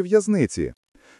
в'язниці.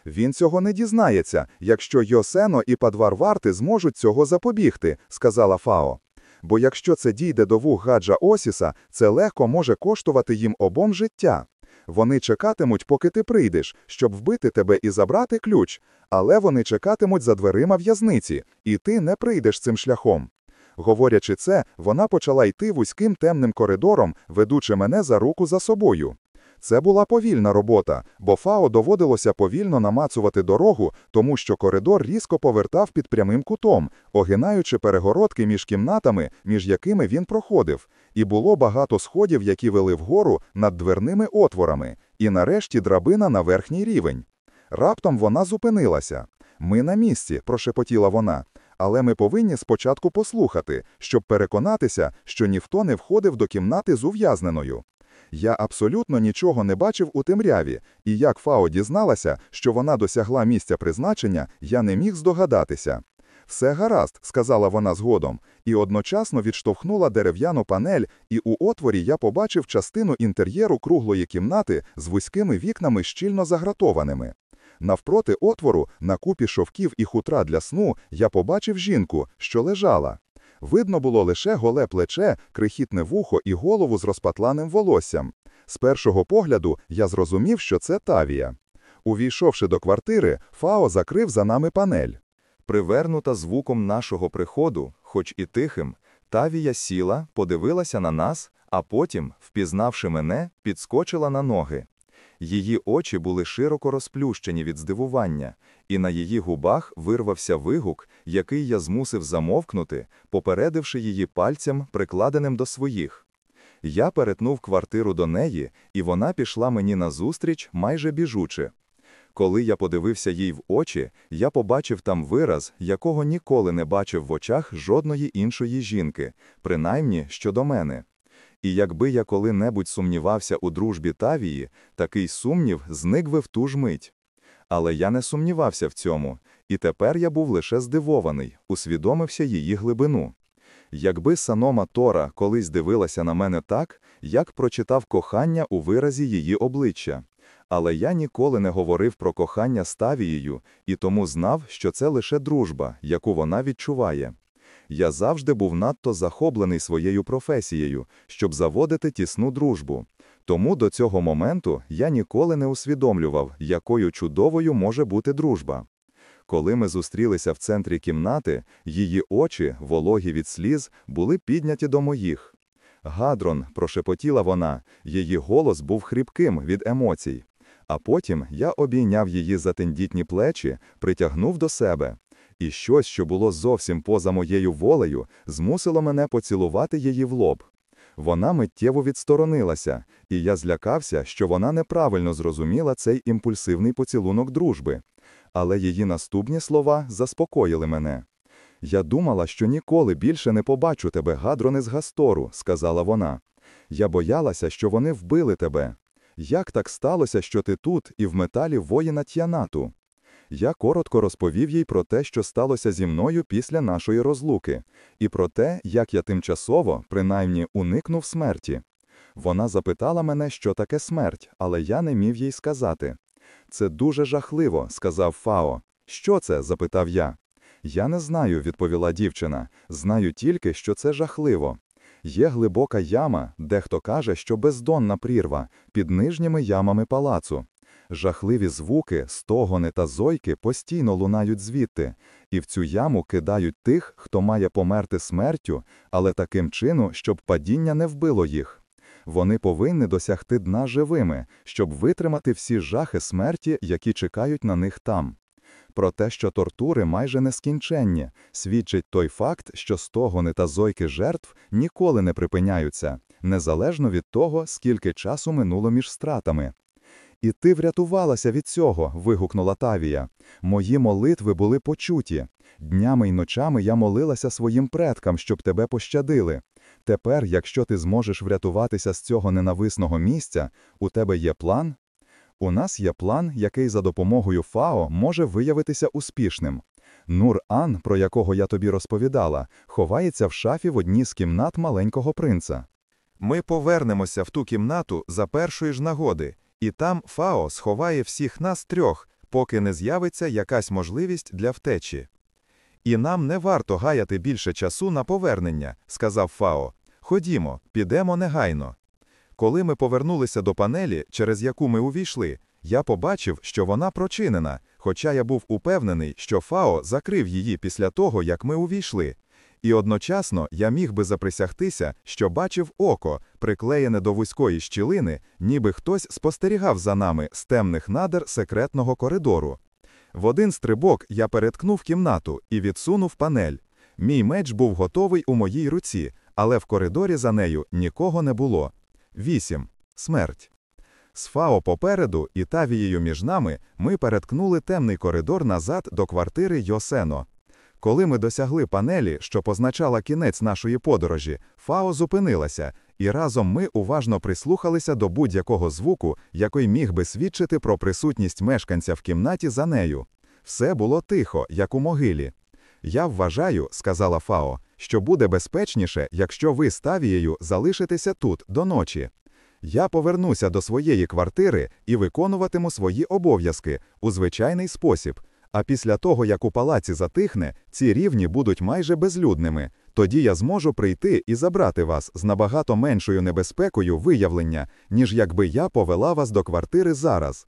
Він цього не дізнається, якщо Йосено і Падвар Варти зможуть цього запобігти, сказала Фао. Бо якщо це дійде до вух гаджа Осіса, це легко може коштувати їм обом життя. Вони чекатимуть, поки ти прийдеш, щоб вбити тебе і забрати ключ, але вони чекатимуть за дверима в'язниці, і ти не прийдеш цим шляхом. Говорячи це, вона почала йти вузьким темним коридором, ведучи мене за руку за собою. Це була повільна робота, бо Фао доводилося повільно намацувати дорогу, тому що коридор різко повертав під прямим кутом, огинаючи перегородки між кімнатами, між якими він проходив, і було багато сходів, які вели вгору над дверними отворами, і нарешті драбина на верхній рівень. Раптом вона зупинилася. Ми на місці, прошепотіла вона. Але ми повинні спочатку послухати, щоб переконатися, що ніхто не входив до кімнати з ув'язненою. Я абсолютно нічого не бачив у темряві, і як Фао дізналася, що вона досягла місця призначення, я не міг здогадатися. Все гаразд, сказала вона згодом, і одночасно відштовхнула дерев'яну панель, і у отворі я побачив частину інтер'єру круглої кімнати з вузькими вікнами щільно загратованими. Навпроти отвору, на купі шовків і хутра для сну, я побачив жінку, що лежала. Видно було лише голе плече, крихітне вухо і голову з розпатланим волоссям. З першого погляду я зрозумів, що це Тавія. Увійшовши до квартири, Фао закрив за нами панель. Привернута звуком нашого приходу, хоч і тихим, Тавія сіла, подивилася на нас, а потім, впізнавши мене, підскочила на ноги. Її очі були широко розплющені від здивування, і на її губах вирвався вигук, який я змусив замовкнути, попередивши її пальцем, прикладеним до своїх. Я перетнув квартиру до неї, і вона пішла мені назустріч майже біжучи. Коли я подивився їй в очі, я побачив там вираз, якого ніколи не бачив в очах жодної іншої жінки, принаймні щодо мене. І якби я коли-небудь сумнівався у дружбі Тавії, такий сумнів зник би в ту ж мить. Але я не сумнівався в цьому, і тепер я був лише здивований, усвідомився її глибину. Якби Санома Тора колись дивилася на мене так, як прочитав кохання у виразі її обличчя. Але я ніколи не говорив про кохання з Тавією і тому знав, що це лише дружба, яку вона відчуває. Я завжди був надто захоплений своєю професією, щоб заводити тісну дружбу. Тому до цього моменту я ніколи не усвідомлював, якою чудовою може бути дружба. Коли ми зустрілися в центрі кімнати, її очі, вологі від сліз, були підняті до моїх. Гадрон, прошепотіла вона, її голос був хрипким від емоцій. А потім я обійняв її за тендітні плечі, притягнув до себе і щось, що було зовсім поза моєю волею, змусило мене поцілувати її в лоб. Вона миттєво відсторонилася, і я злякався, що вона неправильно зрозуміла цей імпульсивний поцілунок дружби. Але її наступні слова заспокоїли мене. Я думала, що ніколи більше не побачу тебе, гадроне з Гастору, сказала вона. Я боялася, що вони вбили тебе. Як так сталося, що ти тут і в металі воїна Т'янату? Я коротко розповів їй про те, що сталося зі мною після нашої розлуки, і про те, як я тимчасово, принаймні, уникнув смерті. Вона запитала мене, що таке смерть, але я не міг їй сказати. Це дуже жахливо, сказав Фао. Що це? запитав я. Я не знаю, відповіла дівчина. Знаю тільки, що це жахливо. Є глибока яма, дехто каже, що бездонна прірва, під нижніми ямами палацу. Жахливі звуки, стогони та зойки постійно лунають звідти, і в цю яму кидають тих, хто має померти смертю, але таким чином, щоб падіння не вбило їх. Вони повинні досягти дна живими, щоб витримати всі жахи смерті, які чекають на них там. Про те, що тортури майже нескінченні, свідчить той факт, що стогони та зойки жертв ніколи не припиняються, незалежно від того, скільки часу минуло між стратами. І ти врятувалася від цього. вигукнула Тавія. Мої молитви були почуті. Днями й ночами я молилася своїм предкам, щоб тебе пощадили. Тепер, якщо ти зможеш врятуватися з цього ненависного місця, у тебе є план? У нас є план, який за допомогою ФАО може виявитися успішним. Нур Ан, про якого я тобі розповідала, ховається в шафі в одній з кімнат маленького принца. Ми повернемося в ту кімнату за першої ж нагоди І там Фао сховає всіх нас трьох, поки не з'явиться якась можливість для втечі. І нам не варто гаяти більше часу на повернення, сказав Фао. Ходімо, підемо негайно. Коли ми повернулися до панелі, через яку ми увійшли, я побачив, що вона прочинена, хоча я був упевнений, що Фао закрив її після того, як ми увійшли. І одночасно я міг би заприсягтися, що бачив око, приклеєне до вузької щілини, ніби хтось спостерігав за нами з темних надр секретного коридору. В один стрибок я перетнув кімнату і відсунув панель. Мій меч був готовий у моїй руці, але в коридорі за нею нікого не було. 8. Смерть. З Фао попереду і Тавією між нами ми перетнули темний коридор назад до квартири Йосено. Коли ми досягли панелі, що позначала кінець нашої подорожі, Фао зупинилася, і разом ми уважно прислухалися до будь-якого звуку, який міг би свідчити про присутність мешканця в кімнаті за нею. Все було тихо, як у могилі. Я вважаю, сказала Фао, що буде безпечніше, якщо ви з Тавією залишитеся тут до ночі. Я повернуся до своєї квартири і виконуватиму свої обов'язки у звичайний спосіб. А після того, як у палаці затихне, ці рівні будуть майже безлюдними. Тоді я зможу прийти і забрати вас з набагато меншою небезпекою виявлення, ніж якби я повела вас до квартири зараз.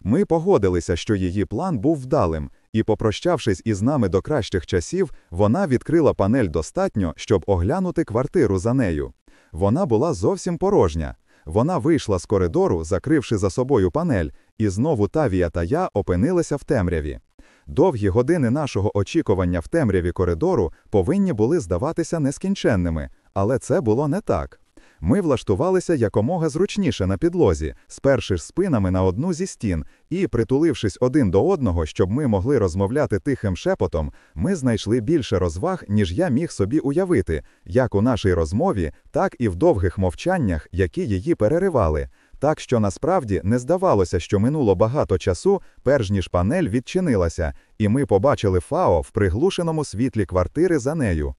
Ми погодилися, що її план був вдалим, і, попрощавшись із нами до кращих часів, вона відкрила панель достатньо, щоб оглянути квартиру за нею. Вона була зовсім порожня. Вона вийшла з коридору, закривши за собою панель, і знову Тавія та я опинилися в темряві. Довгі години нашого очікування в темряві коридору повинні були здаватися нескінченними, але це було не так. Ми влаштувалися якомога зручніше на підлозі, сперши спинами на одну зі стін, і, притулившись один до одного, щоб ми могли розмовляти тихим шепотом, ми знайшли більше розваг, ніж я міг собі уявити, як у нашій розмові, так і в довгих мовчаннях, які її переривали. Так що насправді не здавалося, що минуло багато часу, перш ніж панель відчинилася, і ми побачили Фао в приглушеному світлі квартири за нею.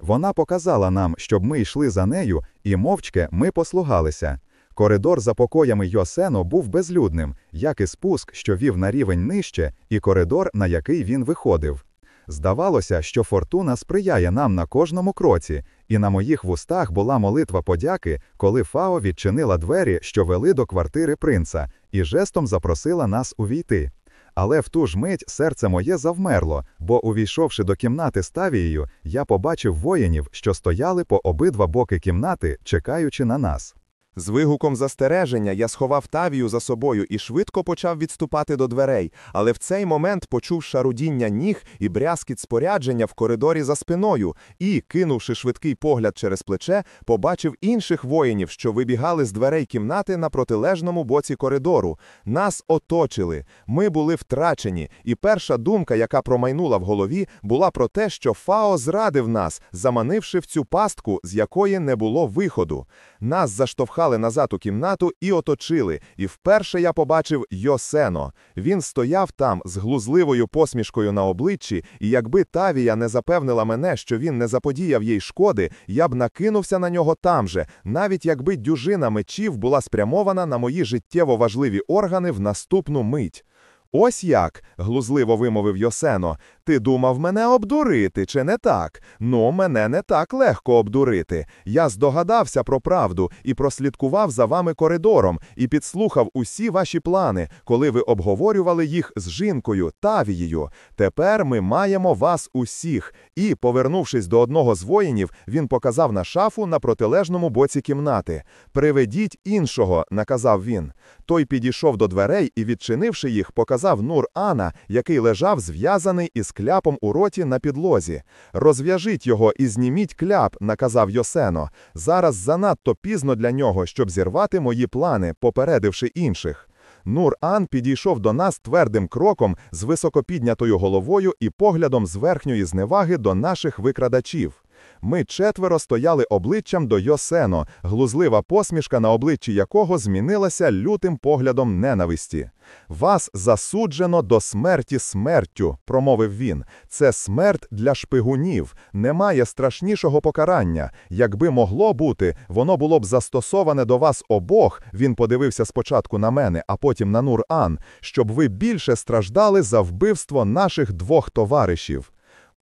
Вона показала нам, щоб ми йшли за нею, і мовчки ми послугалися. Коридор за покоями Йосено був безлюдним, як і спуск, що вів на рівень нижче, і коридор, на який він виходив. Здавалося, що фортуна сприяє нам на кожному кроці, і на моїх вустах була молитва подяки, коли Фао відчинила двері, що вели до квартири принца, і жестом запросила нас увійти. Але в ту ж мить серце моє завмерло, бо, увійшовши до кімнати з Тавією, я побачив воїнів, що стояли по обидва боки кімнати, чекаючи на нас. З вигуком застереження я сховав Тавію за собою і швидко почав відступати до дверей, але в цей момент почув шарудіння ніг і брязкіт спорядження в коридорі за спиною і, кинувши швидкий погляд через плече, побачив інших воїнів, що вибігали з дверей кімнати на протилежному боці коридору. Нас оточили. Ми були втрачені, і перша думка, яка промайнула в голові, була про те, що Фао зрадив нас, заманивши в цю пастку, з якої не було виходу. Нас заштовхали назад у кімнату і оточили, і вперше я побачив Йосено. Він стояв там з глузливою посмішкою на обличчі, і якби Тавія не запевнила мене, що він не заподіяв їй шкоди, я б накинувся на нього там же, навіть якби дюжина мечів була спрямована на мої життєво важливі органи в наступну мить. Ось як, глузливо вимовив Йосено, ти думав мене обдурити, чи не так? Ну, мене не так легко обдурити. Я здогадався про правду і прослідкував за вами коридором і підслухав усі ваші плани, коли ви обговорювали їх з жінкою Тавією. Тепер ми маємо вас усіх. І, повернувшись до одного з воїнів, він показав на шафу на протилежному боці кімнати. Приведіть іншого, наказав він. Той підійшов до дверей і, відчинивши їх, показав Нур Ана, який лежав зв'язаний із кляпом у роті на підлозі. Розв'яжіть його і зніміть кляп, наказав Йосено. Зараз занадто пізно для нього, щоб зірвати мої плани, попередивши інших. Нур Ан підійшов до нас твердим кроком з високопіднятою головою і поглядом з верхньої зневаги до наших викрадачів. Ми четверо стояли обличчям до Йосено, глузлива посмішка на обличчі якого змінилася лютим поглядом ненависті. Вас засуджено до смерті смертю, промовив він. Це смерть для шпигунів. Немає страшнішого покарання. Якби могло бути, воно було б застосоване до вас обох. Він подивився спочатку на мене, а потім на Нур-Ан, щоб ви більше страждали за вбивство наших двох товаришів.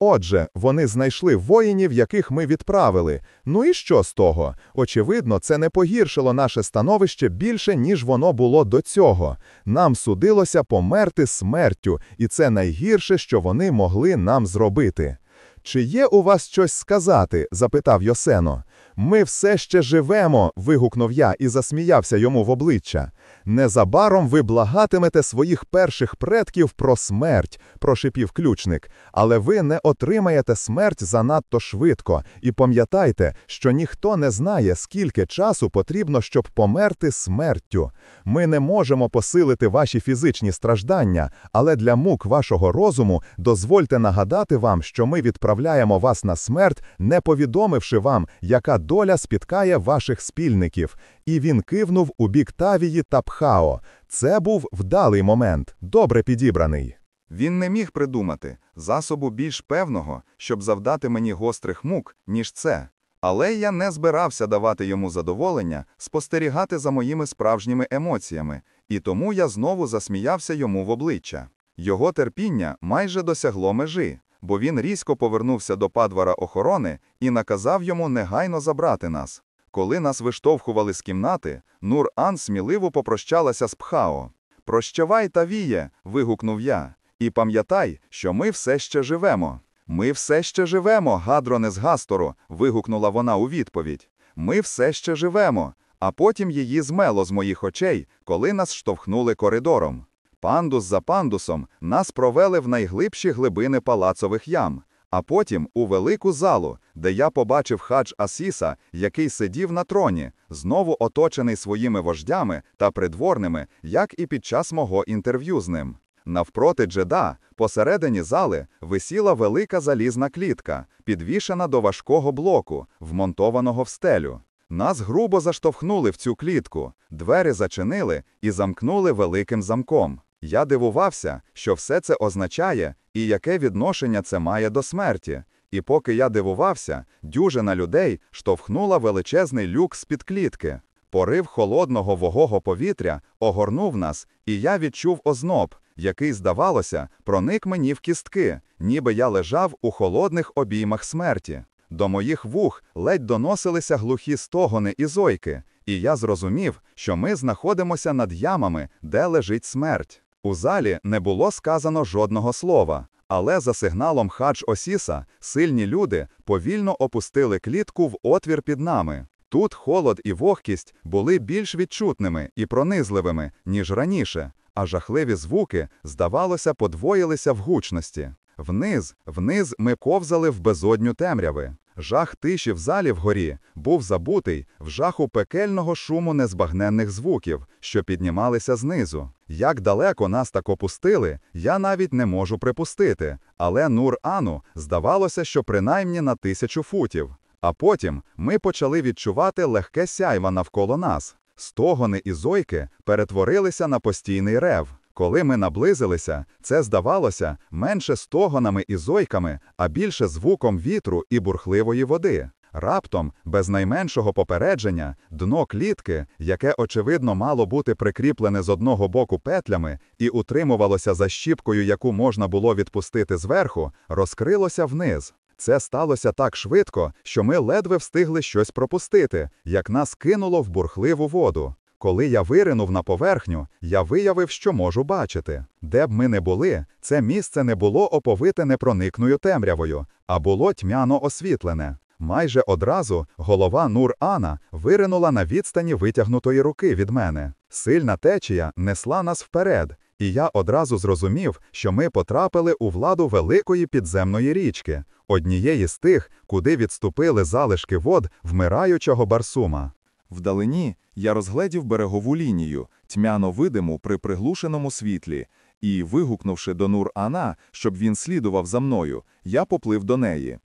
Отже, вони знайшли воїнів, яких ми відправили. Ну і що з того? Очевидно, це не погіршило наше становище більше, ніж воно було до цього. Нам судилося померти смертю, і це найгірше, що вони могли нам зробити. Чи є у вас щось сказати? запитав Йосено. Ми все ще живемо. вигукнув я і засміявся йому в обличчя. Незабаром ви благатимете своїх перших предків про смерть, прошипів ключник, але ви не отримаєте смерть занадто швидко. І пам'ятайте, що ніхто не знає, скільки часу потрібно, щоб померти смертю. Ми не можемо посилити ваші фізичні страждання, але для мук вашого розуму дозвольте нагадати вам, що ми відправляємо вас на смерть, не повідомивши вам, яка доля спіткає ваших спільників. І він кивнув у бік Тавії та Пхао. Це був вдалий момент, добре підібраний. Він не міг придумати засобу більш певного, щоб завдати мені гострих мук, ніж це. Але я не збирався давати йому задоволення спостерігати за моїми справжніми емоціями, і тому я знову засміявся йому в обличчя. Його терпіння майже досягло межі, бо він різко повернувся до падвара охорони і наказав йому негайно забрати нас. Коли нас виштовхували з кімнати, Нур-Ан сміливо попрощалася з Пхао. Прощавай, Тавіє, вигукнув я. І пам'ятай, що ми все ще живемо. Ми все ще живемо, гадроне з Гастору, вигукнула вона у відповідь. Ми все ще живемо. А потім її змело з моїх очей, коли нас штовхнули коридором. Пандус за пандусом нас провели в найглибші глибини палацових ям, а потім у велику залу, де я побачив хадж Асіса, який сидів на троні, знову оточений своїми вождями та придворними, як і під час мого інтерв'ю з ним. Навпроти джеда, посередині зали, висіла велика залізна клітка, підвішена до важкого блоку, вмонтованого в стелю. Нас грубо заштовхнули в цю клітку, двері зачинили і замкнули великим замком. Я дивувався, що все це означає і яке відношення це має до смерті. І поки я дивувався, дюжина людей штовхнула величезний люк з-під клітки. Порив холодного вогого повітря огорнув нас, і я відчув озноб, який, здавалося, проник мені в кістки, ніби я лежав у холодних обіймах смерті. До моїх вух ледь доносилися глухі стогони і зойки, і я зрозумів, що ми знаходимося над ямами, де лежить смерть. У залі не було сказано жодного слова, але за сигналом хадж Осіса сильні люди повільно опустили клітку в отвір під нами. Тут холод і вогкість були більш відчутними і пронизливими, ніж раніше, а жахливі звуки, здавалося, подвоїлися в гучності. Вниз, вниз ми ковзали в безодню темряви. Жах тиші в залі вгорі був забутий в жаху пекельного шуму незбагненних звуків, що піднімалися знизу. Як далеко нас так опустили, я навіть не можу припустити, але Нур-Ану здавалося, що принаймні на тисячу футів. А потім ми почали відчувати легке сяйва навколо нас. Стогони і зойки перетворилися на постійний рев. Коли ми наблизилися, це здавалося менше стогонами і зойками, а більше звуком вітру і бурхливої води. Раптом, без найменшого попередження, дно клітки, яке очевидно мало бути прикріплене з одного боку петлями і утримувалося за щіпкою, яку можна було відпустити зверху, розкрилося вниз. Це сталося так швидко, що ми ледве встигли щось пропустити, як нас кинуло в бурхливу воду. Коли я виринув на поверхню, я виявив, що можу бачити. Де б ми не були, це місце не було оповите непроникною темрявою, а було тьмяно освітлене. Майже одразу голова Нур-Ана виринула на відстані витягнутої руки від мене. Сильна течія несла нас вперед, і я одразу зрозумів, що ми потрапили у владу великої підземної річки, однієї з тих, куди відступили залишки вод вмираючого барсума. Вдалині я розгледів берегову лінію, тьмяно видиму при приглушеному світлі, і, вигукнувши до Нур-Ана, щоб він слідував за мною, я поплив до неї.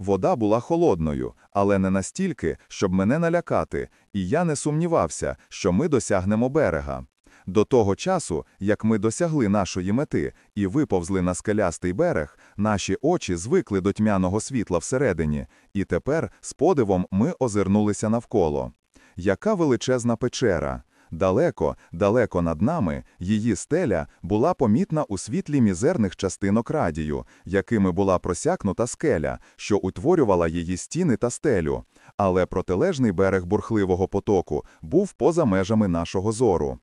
Вода була холодною, але не настільки, щоб мене налякати, і я не сумнівався, що ми досягнемо берега. До того часу, як ми досягли нашої мети і виповзли на скелястий берег, наші очі звикли до тьмяного світла всередині, і тепер з подивом ми озирнулися навколо. Яка величезна печера! Далеко, далеко над нами, її стеля була помітна у світлі мізерних частинок радію, якими була просякнута скеля, що утворювала її стіни та стелю. Але протилежний берег бурхливого потоку був поза межами нашого зору.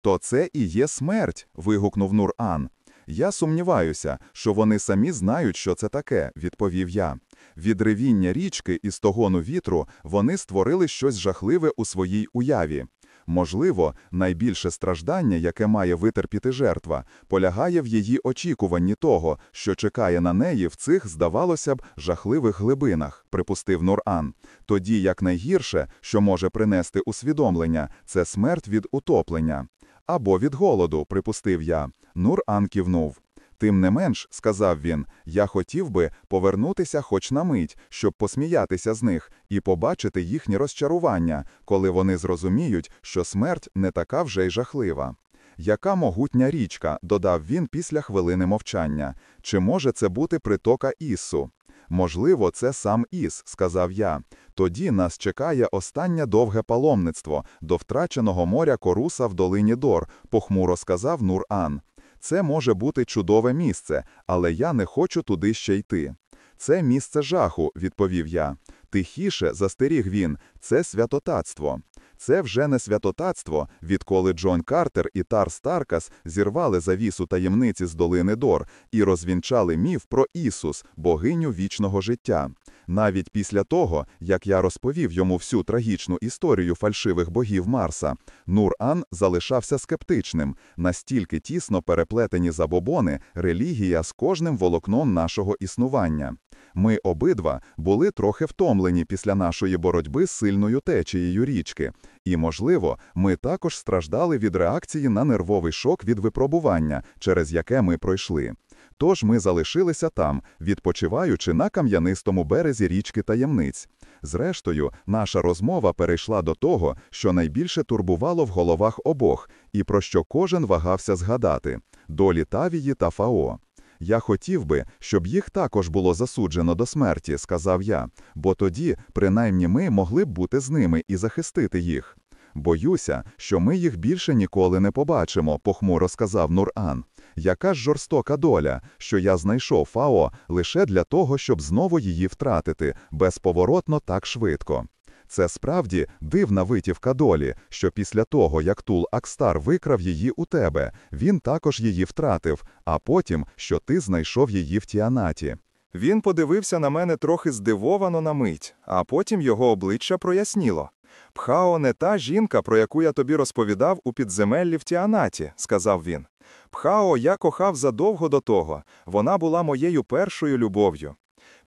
То це і є смерть. вигукнув Нур-Ан. Я сумніваюся, що вони самі знають, що це таке, відповів я. Від ревіння річки і стогону вітру вони створили щось жахливе у своїй уяві. Можливо, найбільше страждання, яке має витерпіти жертва, полягає в її очікуванні того, що чекає на неї в цих, здавалося б, жахливих глибинах, припустив Нур-Ан. Тоді як найгірше, що може принести усвідомлення, це смерть від утоплення. Або від голоду, припустив я. Нур-Ан кивнув. Тим не менш, сказав він, я хотів би повернутися хоч на мить, щоб посміятися з них і побачити їхнє розчарування, коли вони зрозуміють, що смерть не така вже й жахлива. Яка могутня річка, додав він після хвилини мовчання. Чи може це бути притока Ісу? Можливо, це сам Іс, сказав я. Тоді нас чекає останнє довге паломництво до втраченого моря Коруса в долині Дор, похмуро сказав Нур-Ан. Це може бути чудове місце, але я не хочу туди ще йти. Це місце жаху, відповів я. Тихіше застеріг він, це святотатство. Це вже не святотатство, відколи Джон Картер і Тар Старкас зірвали завісу таємниці з долини Дор і розвінчали міф про Ісус, богиню вічного життя. Навіть після того, як я розповів йому всю трагічну історію фальшивих богів Марса, Нур-Ан залишався скептичним, настільки тісно переплетені забобони, релігія з кожним волокном нашого існування. Ми обидва були трохи втомлені після нашої боротьби з сильною течією річки, і, можливо, ми також страждали від реакції на нервовий шок від випробування, через яке ми пройшли. Тож ми залишилися там, відпочиваючи на кам'янистому березі річки таємниць. Зрештою, наша розмова перейшла до того, що найбільше турбувало в головах обох, і про що кожен вагався згадати долі Тавії та Фао. Я хотів би, щоб їх також було засуджено до смерті, сказав я, бо тоді, принаймні, ми могли б бути з ними і захистити їх. Боюся, що ми їх більше ніколи не побачимо, похмуро сказав Нур-Ан. Яка ж жорстока доля, що я знайшов Фао лише для того, щоб знову її втратити, безповоротно так швидко. Це справді дивна витівка долі, що після того, як Тул Акстар викрав її у тебе, він також її втратив, а потім, що ти знайшов її в Тіанаті. Він подивився на мене трохи здивовано на мить, а потім його обличчя проясніло. Пхао не та жінка, про яку я тобі розповідав у підземеллі в Тіанаті, сказав він. Пхао я кохав задовго до того, вона була моєю першою любов'ю.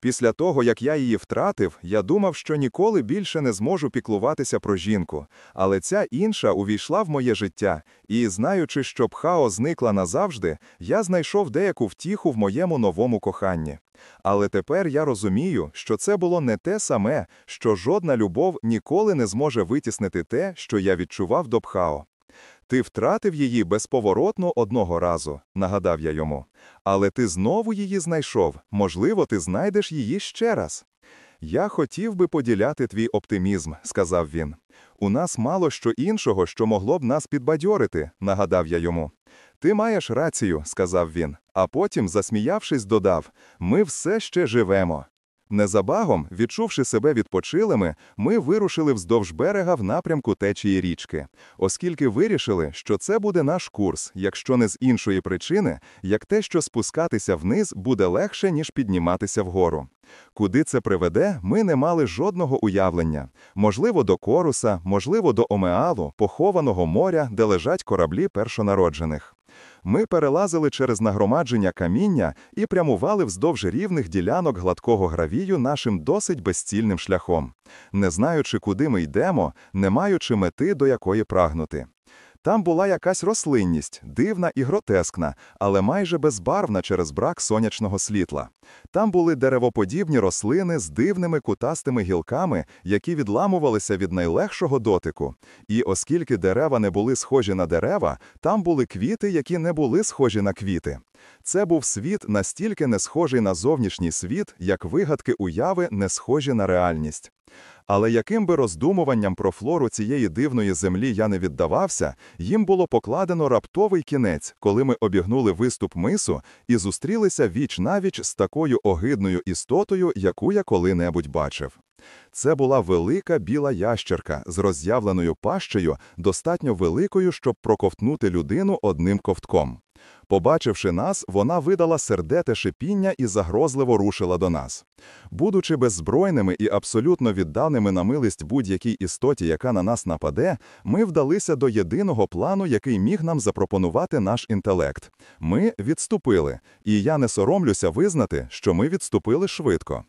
Після того, як я її втратив, я думав, що ніколи більше не зможу піклуватися про жінку, але ця інша увійшла в моє життя, і, знаючи, що Пхао зникла назавжди, я знайшов деяку втіху в моєму новому коханні. Але тепер я розумію, що це було не те саме, що жодна любов ніколи не зможе витіснити те, що я відчував до Пхао. Ти втратив її безповоротно одного разу, нагадав я йому. Але ти знову її знайшов, можливо, ти знайдеш її ще раз. Я хотів би поділяти твій оптимізм, сказав він. У нас мало що іншого, що могло б нас підбадьорити, нагадав я йому. Ти маєш рацію, сказав він, а потім, засміявшись, додав: Ми все ще живемо. Незабагом, відчувши себе відпочилими, ми вирушили вздовж берега в напрямку течії річки, оскільки вирішили, що це буде наш курс, якщо не з іншої причини, як те, що спускатися вниз буде легше, ніж підніматися вгору. Куди це приведе, ми не мали жодного уявлення. Можливо, до Коруса, можливо, до Омеалу, похованого моря, де лежать кораблі першонароджених. Ми перелазили через нагромадження каміння і прямували вздовж рівних ділянок гладкого гравію нашим досить безцільним шляхом, не знаючи, куди ми йдемо, не маючи мети, до якої прагнути. Там була якась рослинність, дивна і гротескна, але майже безбарвна через брак сонячного світла. Там були деревоподібні рослини з дивними кутастими гілками, які відламувалися від найлегшого дотику. І оскільки дерева не були схожі на дерева, там були квіти, які не були схожі на квіти. Це був світ настільки не схожий на зовнішній світ, як вигадки уяви не схожі на реальність. Але яким би роздумуванням про флору цієї дивної землі я не віддавався, їм було покладено раптовий кінець, коли ми обігнули виступ мису і зустрілися віч-навіч з такою огидною істотою, яку я коли-небудь бачив. Це була велика біла ящерка з роз'явленою пащею, достатньо великою, щоб проковтнути людину одним ковтком. Побачивши нас, вона видала сердете шипіння і загрозливо рушила до нас. Будучи беззбройними і абсолютно відданими на милість будь-якій істоті, яка на нас нападе, ми вдалися до єдиного плану, який міг нам запропонувати наш інтелект. Ми відступили, і я не соромлюся визнати, що ми відступили швидко.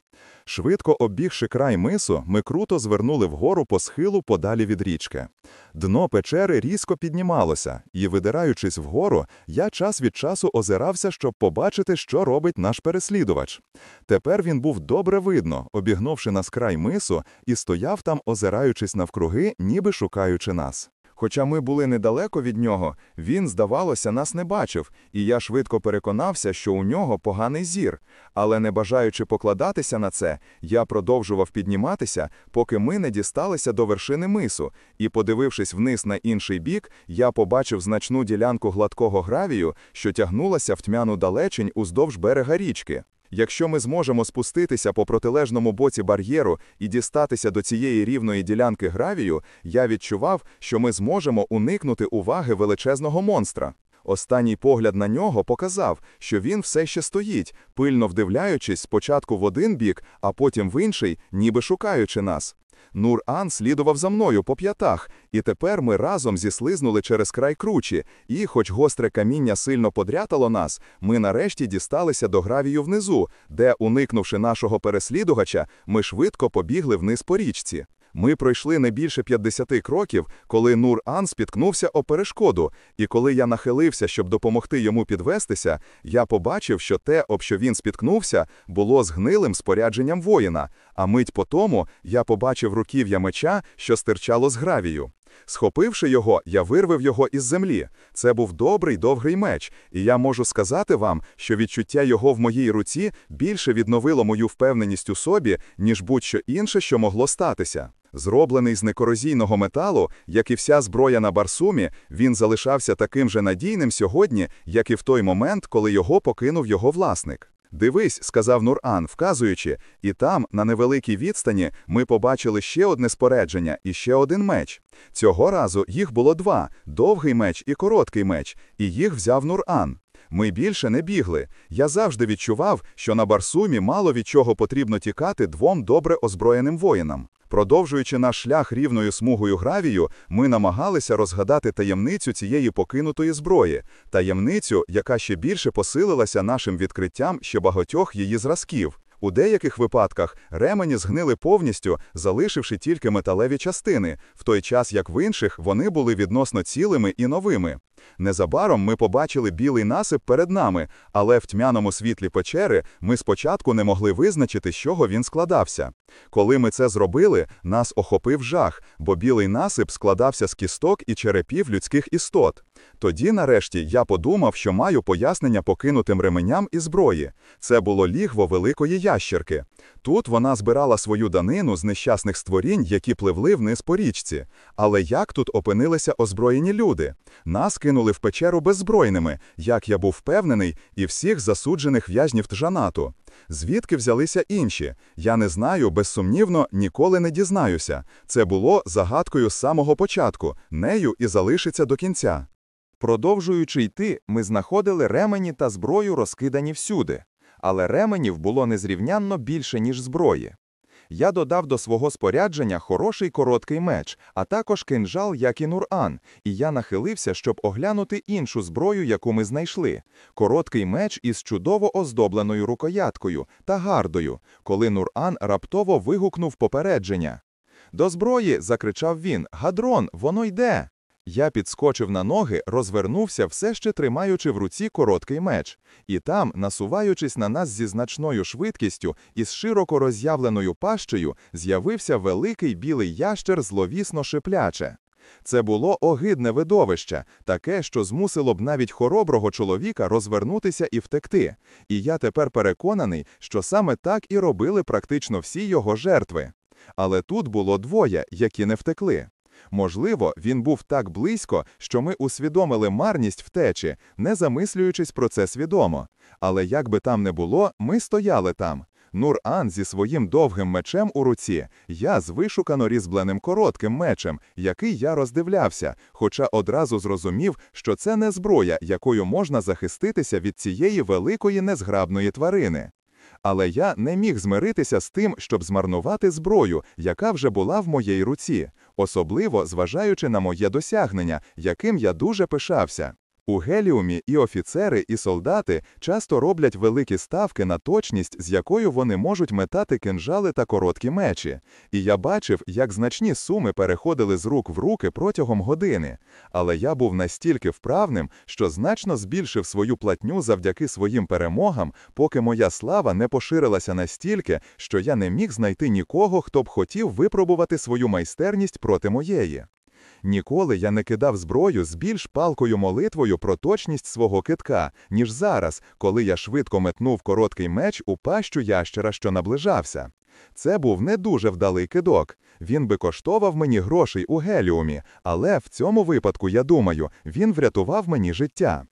Швидко оббігши край мису, ми круто звернули вгору по схилу подалі від річки. Дно печери різко піднімалося, і, видираючись вгору, я час від часу озирався, щоб побачити, що робить наш переслідувач. Тепер він був добре видно, обігнувши нас край мису, і стояв там, озираючись навкруги, ніби шукаючи нас. Хоча ми були недалеко від нього, він, здавалося, нас не бачив, і я швидко переконався, що у нього поганий зір. Але не бажаючи покладатися на це, я продовжував підніматися, поки ми не дісталися до вершини мису, і, подивившись вниз на інший бік, я побачив значну ділянку гладкого гравію, що тягнулася в тьмяну далечень уздовж берега річки. Якщо ми зможемо спуститися по протилежному боці бар'єру і дістатися до цієї рівної ділянки гравію, я відчував, що ми зможемо уникнути уваги величезного монстра. Останній погляд на нього показав, що він все ще стоїть, пильно вдивляючись спочатку в один бік, а потім в інший, ніби шукаючи нас. Нур-Ан слідував за мною по п'ятах, і тепер ми разом зіслизнули через край кручі, і, хоч гостре каміння сильно подрятало нас, ми нарешті дісталися до гравію внизу, де, уникнувши нашого переслідувача, ми швидко побігли вниз по річці. Ми пройшли не більше 50 кроків, коли Нур-Ан спіткнувся о перешкоду, і коли я нахилився, щоб допомогти йому підвестися, я побачив, що те, об що він спіткнувся, було згнилим спорядженням воїна, а мить по тому я побачив руків'я меча, що стирчало з гравію. Схопивши його, я вирвав його із землі. Це був добрий довгий меч, і я можу сказати вам, що відчуття його в моїй руці більше відновило мою впевненість у собі, ніж будь-що інше, що могло статися. Зроблений з некорозійного металу, як і вся зброя на Барсумі, він залишався таким же надійним сьогодні, як і в той момент, коли його покинув його власник. Дивись, сказав Нур-Ан, вказуючи, і там, на невеликій відстані, ми побачили ще одне спорядження і ще один меч. Цього разу їх було два: довгий меч і короткий меч, і їх взяв Нур-Ан. Ми більше не бігли. Я завжди відчував, що на Барсумі мало від чого потрібно тікати двом добре озброєним воїнам. Продовжуючи наш шлях рівною смугою гравію, ми намагалися розгадати таємницю цієї покинутої зброї, таємницю, яка ще більше посилилася нашим відкриттям ще багатьох її зразків. У деяких випадках ремені згнили повністю, залишивши тільки металеві частини, в той час як в інших вони були відносно цілими і новими. Незабаром ми побачили білий насип перед нами, але в тьмяному світлі печери ми спочатку не могли визначити, з чого він складався. Коли ми це зробили, нас охопив жах, бо білий насип складався з кісток і черепів людських істот. Тоді, нарешті, я подумав, що маю пояснення покинутим ременям і зброї. Це було лігво великої ящерки. Тут вона збирала свою данину з нещасних створінь, які пливли вниз по річці. Але як тут опинилися озброєні люди? Нас кинули в печеру беззбройними, як я був впевнений, і всіх засуджених в'язнів Тжанату. Звідки взялися інші? Я не знаю, безсумнівно, ніколи не дізнаюся. Це було загадкою з самого початку, нею і залишиться до кінця. Продовжуючи йти, ми знаходили ремені та зброю розкидані всюди, але ременів було незрівнянно більше, ніж зброї. Я додав до свого спорядження хороший короткий меч, а також кинжал, як і Нур-Ан, і я нахилився, щоб оглянути іншу зброю, яку ми знайшли. Короткий меч із чудово оздобленою рукояткою та гардою, коли Нур-Ан раптово вигукнув попередження. До зброї, закричав він, гадрон, воно йде. Я підскочив на ноги, розвернувся, все ще тримаючи в руці короткий меч. І там, насуваючись на нас зі значною швидкістю і з широко роз'явленою пащею, з'явився великий білий ящер зловісно шипляче. Це було огидне видовище, таке, що змусило б навіть хороброго чоловіка розвернутися і втекти. І я тепер переконаний, що саме так і робили практично всі його жертви. Але тут було двоє, які не втекли. Можливо, він був так близько, що ми усвідомили марність втечі, не замислюючись про це свідомо. Але як би там не було, ми стояли там. Нур-Ан зі своїм довгим мечем у руці, я з вишукано різьбленим коротким мечем, який я роздивлявся, хоча одразу зрозумів, що це не зброя, якою можна захиститися від цієї великої незграбної тварини. Але я не міг змиритися з тим, щоб змарнувати зброю, яка вже була в моїй руці, особливо зважаючи на моє досягнення, яким я дуже пишався. У Геліумі і офіцери, і солдати часто роблять великі ставки на точність, з якою вони можуть метати кинжали та короткі мечі. І я бачив, як значні суми переходили з рук в руки протягом години. Але я був настільки вправним, що значно збільшив свою платню завдяки своїм перемогам, поки моя слава не поширилася настільки, що я не міг знайти нікого, хто б хотів випробувати свою майстерність проти моєї. Ніколи я не кидав зброю з більш палкою молитвою про точність свого китка, ніж зараз, коли я швидко метнув короткий меч у пащу ящера, що наближався. Це був не дуже вдалий кидок. Він би коштував мені грошей у геліумі, але в цьому випадку, я думаю, він врятував мені життя.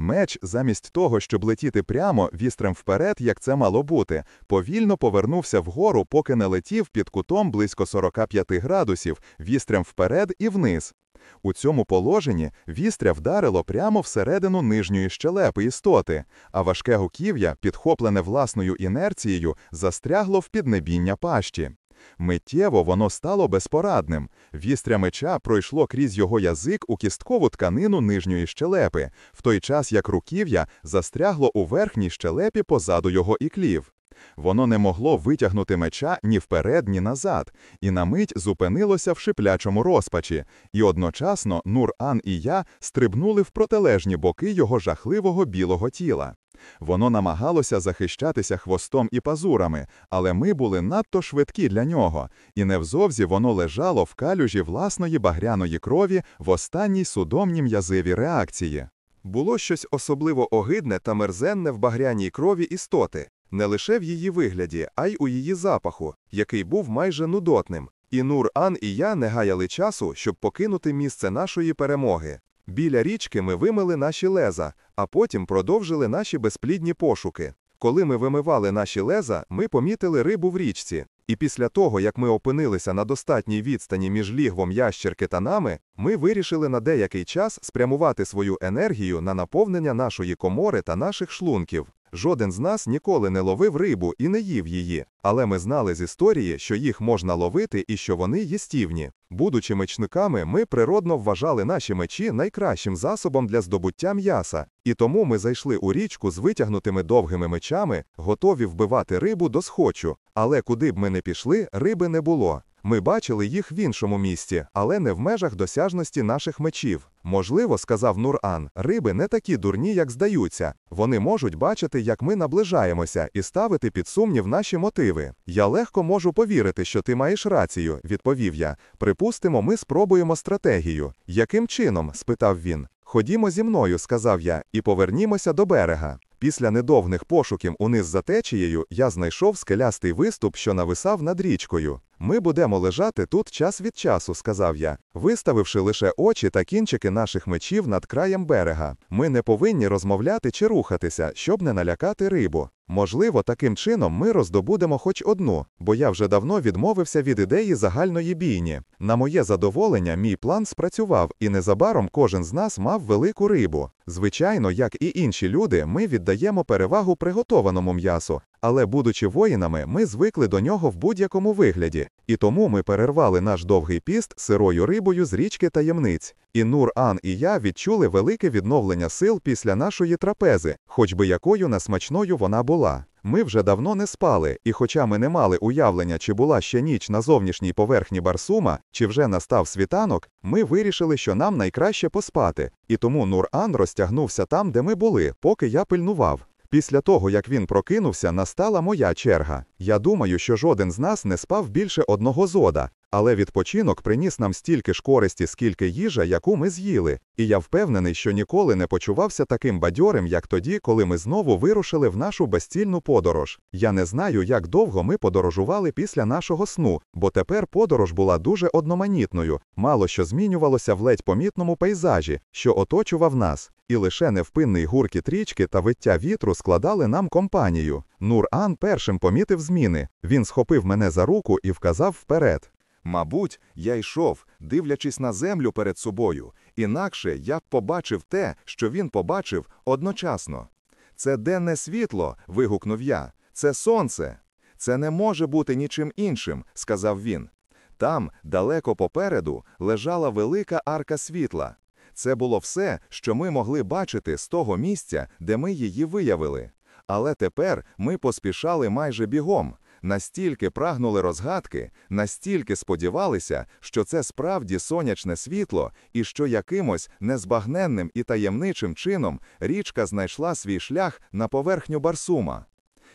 Меч, замість того, щоб летіти прямо вістрем вперед, як це мало бути, повільно повернувся вгору, поки не летів під кутом близько 45 градусів, вістрям вперед і вниз. У цьому положенні вістря вдарило прямо всередину нижньої щелепи істоти, а важке гуків'я, підхоплене власною інерцією, застрягло в піднебіння пащі. Миттєво воно стало безпорадним. Вістря меча пройшло крізь його язик у кісткову тканину нижньої щелепи, в той час як руків'я застрягло у верхній щелепі позаду його іклів. Воно не могло витягнути меча ні вперед, ні назад, і на мить зупинилося в шиплячому розпачі, і одночасно Нур-Ан і я стрибнули в протилежні боки його жахливого білого тіла. Воно намагалося захищатися хвостом і пазурами, але ми були надто швидкі для нього, і невзовзі воно лежало в калюжі власної багряної крові в останній судомній м'язивій реакції. Було щось особливо огидне та мерзенне в багряній крові істоти, не лише в її вигляді, а й у її запаху, який був майже нудотним. І Нур-Ан і я не гаяли часу, щоб покинути місце нашої перемоги. Біля річки ми вимили наші леза, а потім продовжили наші безплідні пошуки. Коли ми вимивали наші леза, ми помітили рибу в річці. І після того, як ми опинилися на достатній відстані між лігвом ящерки та нами, ми вирішили на деякий час спрямувати свою енергію на наповнення нашої комори та наших шлунків. Жоден з нас ніколи не ловив рибу і не їв її, але ми знали з історії, що їх можна ловити і що вони їстівні. Будучи мечниками, ми природно вважали наші мечі найкращим засобом для здобуття м'яса, і тому ми зайшли у річку з витягнутими довгими мечами, готові вбивати рибу до схочу. Але куди б ми не пішли, риби не було. Ми бачили їх в іншому місці, але не в межах досяжності наших мечів. Можливо, сказав Нур-Ан, риби не такі дурні, як здаються. Вони можуть бачити, як ми наближаємося, і ставити під сумнів наші мотиви. Я легко можу повірити, що ти маєш рацію, відповів я. Припустимо, ми спробуємо стратегію. Яким чином? спитав він. Ходімо зі мною, сказав я, і повернімося до берега. Після недовгих пошуків униз за течією я знайшов скелястий виступ, що нависав над річкою. Ми будемо лежати тут час від часу, сказав я, виставивши лише очі та кінчики наших мечів над краєм берега. Ми не повинні розмовляти чи рухатися, щоб не налякати рибу. Можливо, таким чином ми роздобудемо хоч одну, бо я вже давно відмовився від ідеї загальної бійні. На моє задоволення, мій план спрацював, і незабаром кожен з нас мав велику рибу. Звичайно, як і інші люди, ми віддаємо перевагу приготованому м'ясу, але, будучи воїнами, ми звикли до нього в будь-якому вигляді, і тому ми перервали наш довгий піст сирою рибою з річки таємниць. І Нур-Ан і я відчули велике відновлення сил після нашої трапези, хоч би якою насмачною вона була. Ми вже давно не спали, і хоча ми не мали уявлення, чи була ще ніч на зовнішній поверхні Барсума, чи вже настав світанок, ми вирішили, що нам найкраще поспати, і тому Нур-Ан розтягнувся там, де ми були, поки я пильнував. Після того, як він прокинувся, настала моя черга. Я думаю, що жоден з нас не спав більше одного зода, але відпочинок приніс нам стільки ж користі, скільки їжа, яку ми з'їли, і я впевнений, що ніколи не почувався таким бадьорим, як тоді, коли ми знову вирушили в нашу безцільну подорож. Я не знаю, як довго ми подорожували після нашого сну, бо тепер подорож була дуже одноманітною, мало що змінювалося в ледь помітному пейзажі, що оточував нас. І лише невпинний гуркіт річки та виття вітру складали нам компанію. Нур-Ан першим помітив зміни. Він схопив мене за руку і вказав вперед. Мабуть, я йшов, дивлячись на землю перед собою, інакше я б побачив те, що він побачив одночасно. Це денне світло, вигукнув я, це сонце. Це не може бути нічим іншим, сказав він. Там, далеко попереду, лежала велика арка світла. Це було все, що ми могли бачити з того місця, де ми її виявили. Але тепер ми поспішали майже бігом, настільки прагнули розгадки, настільки сподівалися, що це справді сонячне світло, і що якимось незбагненним і таємничим чином річка знайшла свій шлях на поверхню Барсума.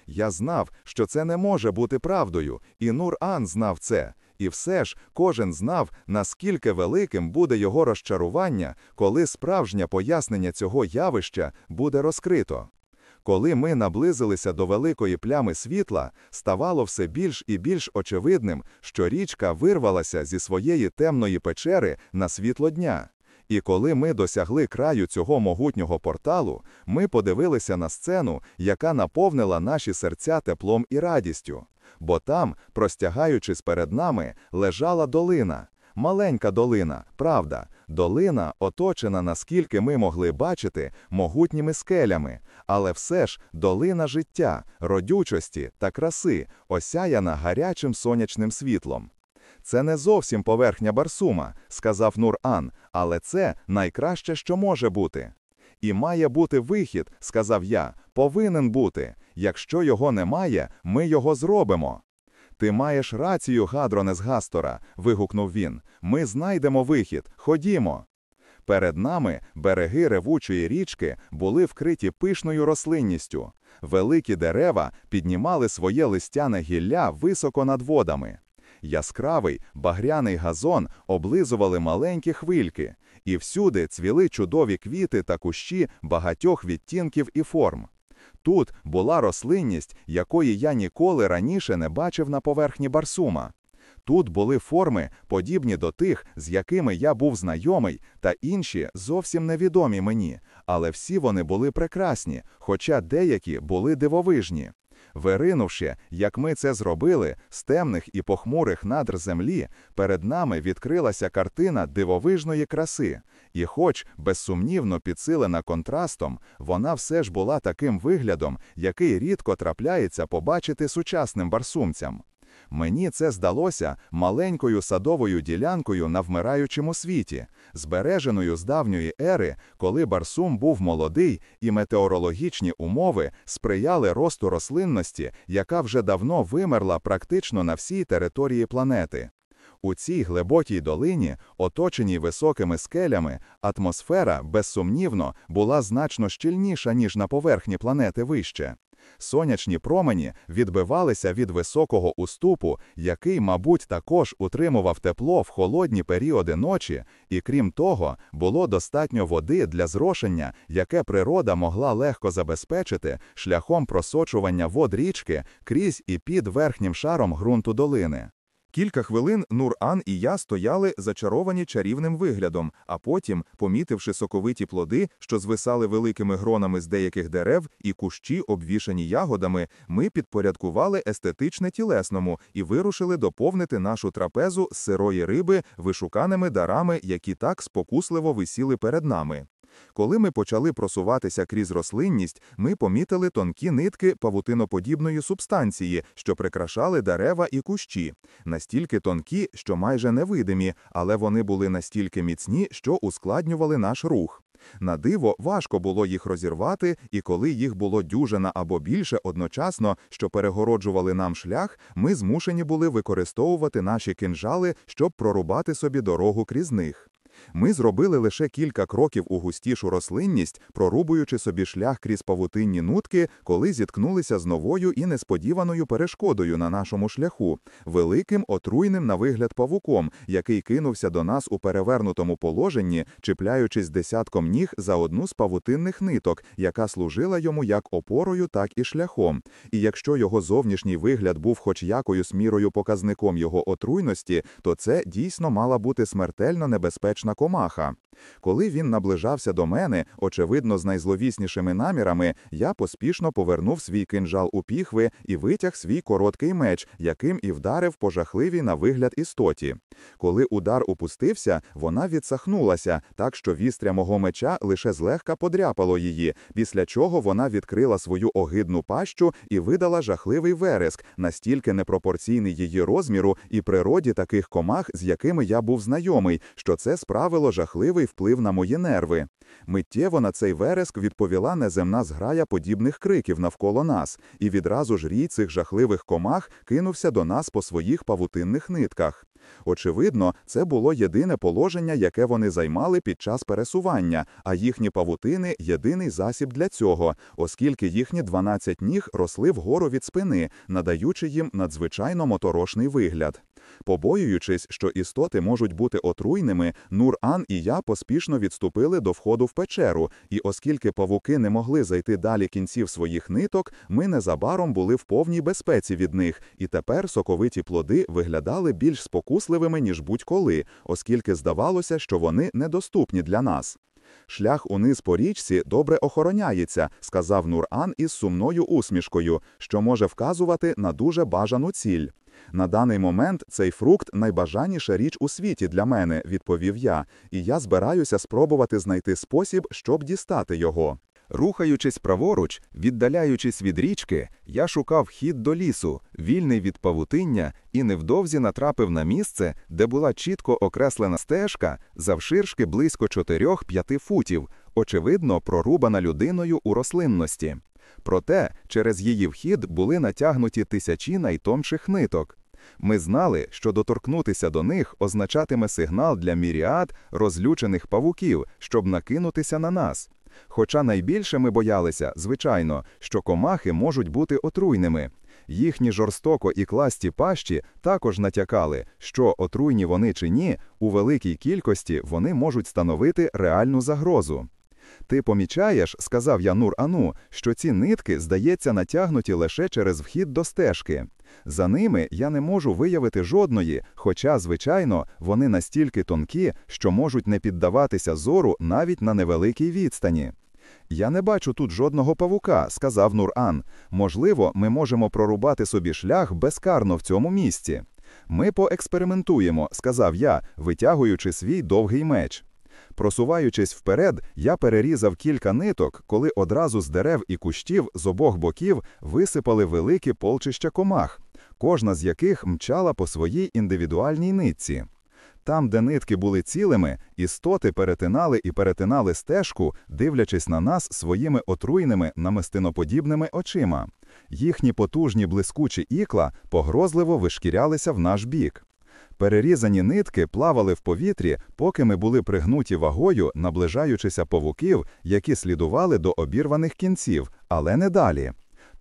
Я знав, що це не може бути правдою, і Нур-Ан знав це. І все ж кожен знав, наскільки великим буде його розчарування, коли справжнє пояснення цього явища буде розкрито. Коли ми наблизилися до великої плями світла, ставало все більш і більш очевидним, що річка вирвалася зі своєї темної печери на світло дня. І коли ми досягли краю цього могутнього порталу, ми подивилися на сцену, яка наповнила наші серця теплом і радістю. Бо там, простягаючись перед нами, лежала долина. Маленька долина, правда, долина, оточена, наскільки ми могли бачити, могутніми скелями, але все ж долина життя, родючості та краси, осяяна гарячим сонячним світлом. Це не зовсім поверхня Барсума, сказав Нур-Ан, але це найкраще, що може бути. І має бути вихід, сказав я, повинен бути. Якщо його немає, ми його зробимо. Ти маєш рацію, Гадроне з Гастора, вигукнув він. Ми знайдемо вихід. Ходімо. Перед нами береги ревучої річки були вкриті пишною рослинністю. Великі дерева піднімали своє листяне гілля високо над водами. Яскравий багряний газон облизували маленькі хвильки, і всюди цвіли чудові квіти та кущі багатьох відтінків і форм. Тут була рослинність, якої я ніколи раніше не бачив на поверхні Барсума. Тут були форми, подібні до тих, з якими я був знайомий, та інші зовсім невідомі мені, але всі вони були прекрасні, хоча деякі були дивовижні. Виринувши, як ми це зробили, з темних і похмурих надр землі, перед нами відкрилася картина дивовижної краси, і, хоч безсумнівно підсилена контрастом, вона все ж була таким виглядом, який рідко трапляється побачити сучасним барсумцям. Мені це здалося маленькою садовою ділянкою на вмираючому світі, збереженою з давньої ери, коли Барсум був молодий, і метеорологічні умови сприяли росту рослинності, яка вже давно вимерла практично на всій території планети. У цій глибокій долині, оточеній високими скелями, атмосфера, безсумнівно, була значно щільніша, ніж на поверхні планети вище. Сонячні промені відбивалися від високого уступу, який, мабуть, також утримував тепло в холодні періоди ночі, і крім того, було достатньо води для зрошення, яке природа могла легко забезпечити шляхом просочування вод річки крізь і під верхнім шаром ґрунту долини. Кілька хвилин Нур-Ан і я стояли зачаровані чарівним виглядом, а потім, помітивши соковиті плоди, що звисали великими гронами з деяких дерев, і кущі, обвішані ягодами, ми підпорядкували естетичне тілесному і вирушили доповнити нашу трапезу з сирої риби вишуканими дарами, які так спокусливо висіли перед нами. Коли ми почали просуватися крізь рослинність, ми помітили тонкі нитки павутиноподібної субстанції, що прикрашали дерева і кущі, настільки тонкі, що майже невидимі, але вони були настільки міцні, що ускладнювали наш рух. На диво, важко було їх розірвати, і коли їх було дюжина або більше одночасно, що перегороджували нам шлях, ми змушені були використовувати наші кинжали, щоб прорубати собі дорогу крізь них. Ми зробили лише кілька кроків у густішу рослинність, прорубуючи собі шлях крізь павутинні нутки, коли зіткнулися з новою і несподіваною перешкодою на нашому шляху, великим отруйним на вигляд павуком, який кинувся до нас у перевернутому положенні, чіпляючись десятком ніг за одну з павутинних ниток, яка служила йому як опорою, так і шляхом. І якщо його зовнішній вигляд був хоч якоюсь мірою показником його отруйності, то це дійсно мала бути смертельно небезпечна комаха. Коли він наближався до мене, очевидно, з найзловіснішими намірами, я поспішно повернув свій кинжал у піхви і витяг свій короткий меч, яким і вдарив по жахливій на вигляд істоті. Коли удар упустився, вона відсахнулася, так що вістря мого меча лише злегка подряпало її, після чого вона відкрила свою огидну пащу і видала жахливий вереск, настільки непропорційний її розміру і природі таких комах, з якими я був знайомий, що це справило жахливий вплив на мої нерви. Миттєво на цей вереск відповіла неземна зграя подібних криків навколо нас, і відразу ж рій цих жахливих комах кинувся до нас по своїх павутинних нитках. Очевидно, це було єдине положення, яке вони займали під час пересування, а їхні павутини єдиний засіб для цього, оскільки їхні 12 ніг росли вгору від спини, надаючи їм надзвичайно моторошний вигляд. Побоюючись, що істоти можуть бути отруйними, Нур-Ан і я поспішно відступили до входу в печеру, і оскільки павуки не могли зайти далі кінців своїх ниток, ми незабаром були в повній безпеці від них, і тепер соковиті плоди виглядали більш спокусливими, ніж будь-коли, оскільки здавалося, що вони недоступні для нас. Шлях униз по річці добре охороняється, сказав Нур-Ан із сумною усмішкою, що може вказувати на дуже бажану ціль. На даний момент цей фрукт найбажаніша річ у світі для мене, відповів я, і я збираюся спробувати знайти спосіб, щоб дістати його. Рухаючись праворуч, віддаляючись від річки, я шукав хід до лісу, вільний від павутиння, і невдовзі натрапив на місце, де була чітко окреслена стежка завширшки близько 4-5 футів, очевидно, прорубана людиною у рослинності. Проте через її вхід були натягнуті тисячі найтонших ниток. Ми знали, що доторкнутися до них означатиме сигнал для міріад розлючених павуків, щоб накинутися на нас. Хоча найбільше ми боялися, звичайно, що комахи можуть бути отруйними. Їхні жорстоко і класті пащі також натякали, що отруйні вони чи ні, у великій кількості вони можуть становити реальну загрозу. Ти помічаєш, сказав я Нур Ану, що ці нитки, здається, натягнуті лише через вхід до стежки. За ними я не можу виявити жодної, хоча, звичайно, вони настільки тонкі, що можуть не піддаватися зору навіть на невеликій відстані. Я не бачу тут жодного павука, сказав Нур-Ан. Можливо, ми можемо прорубати собі шлях безкарно в цьому місці. Ми поекспериментуємо, сказав я, витягуючи свій довгий меч. Просуваючись вперед, я перерізав кілька ниток, коли одразу з дерев і кущів з обох боків висипали великі полчища комах, кожна з яких мчала по своїй індивідуальній нитці. Там, де нитки були цілими, істоти перетинали і перетинали стежку, дивлячись на нас своїми отруйними намистиноподібними очима. Їхні потужні блискучі ікла погрозливо вишкірялися в наш бік. Перерізані нитки плавали в повітрі, поки ми були пригнуті вагою, наближаючися павуків, які слідували до обірваних кінців, але не далі.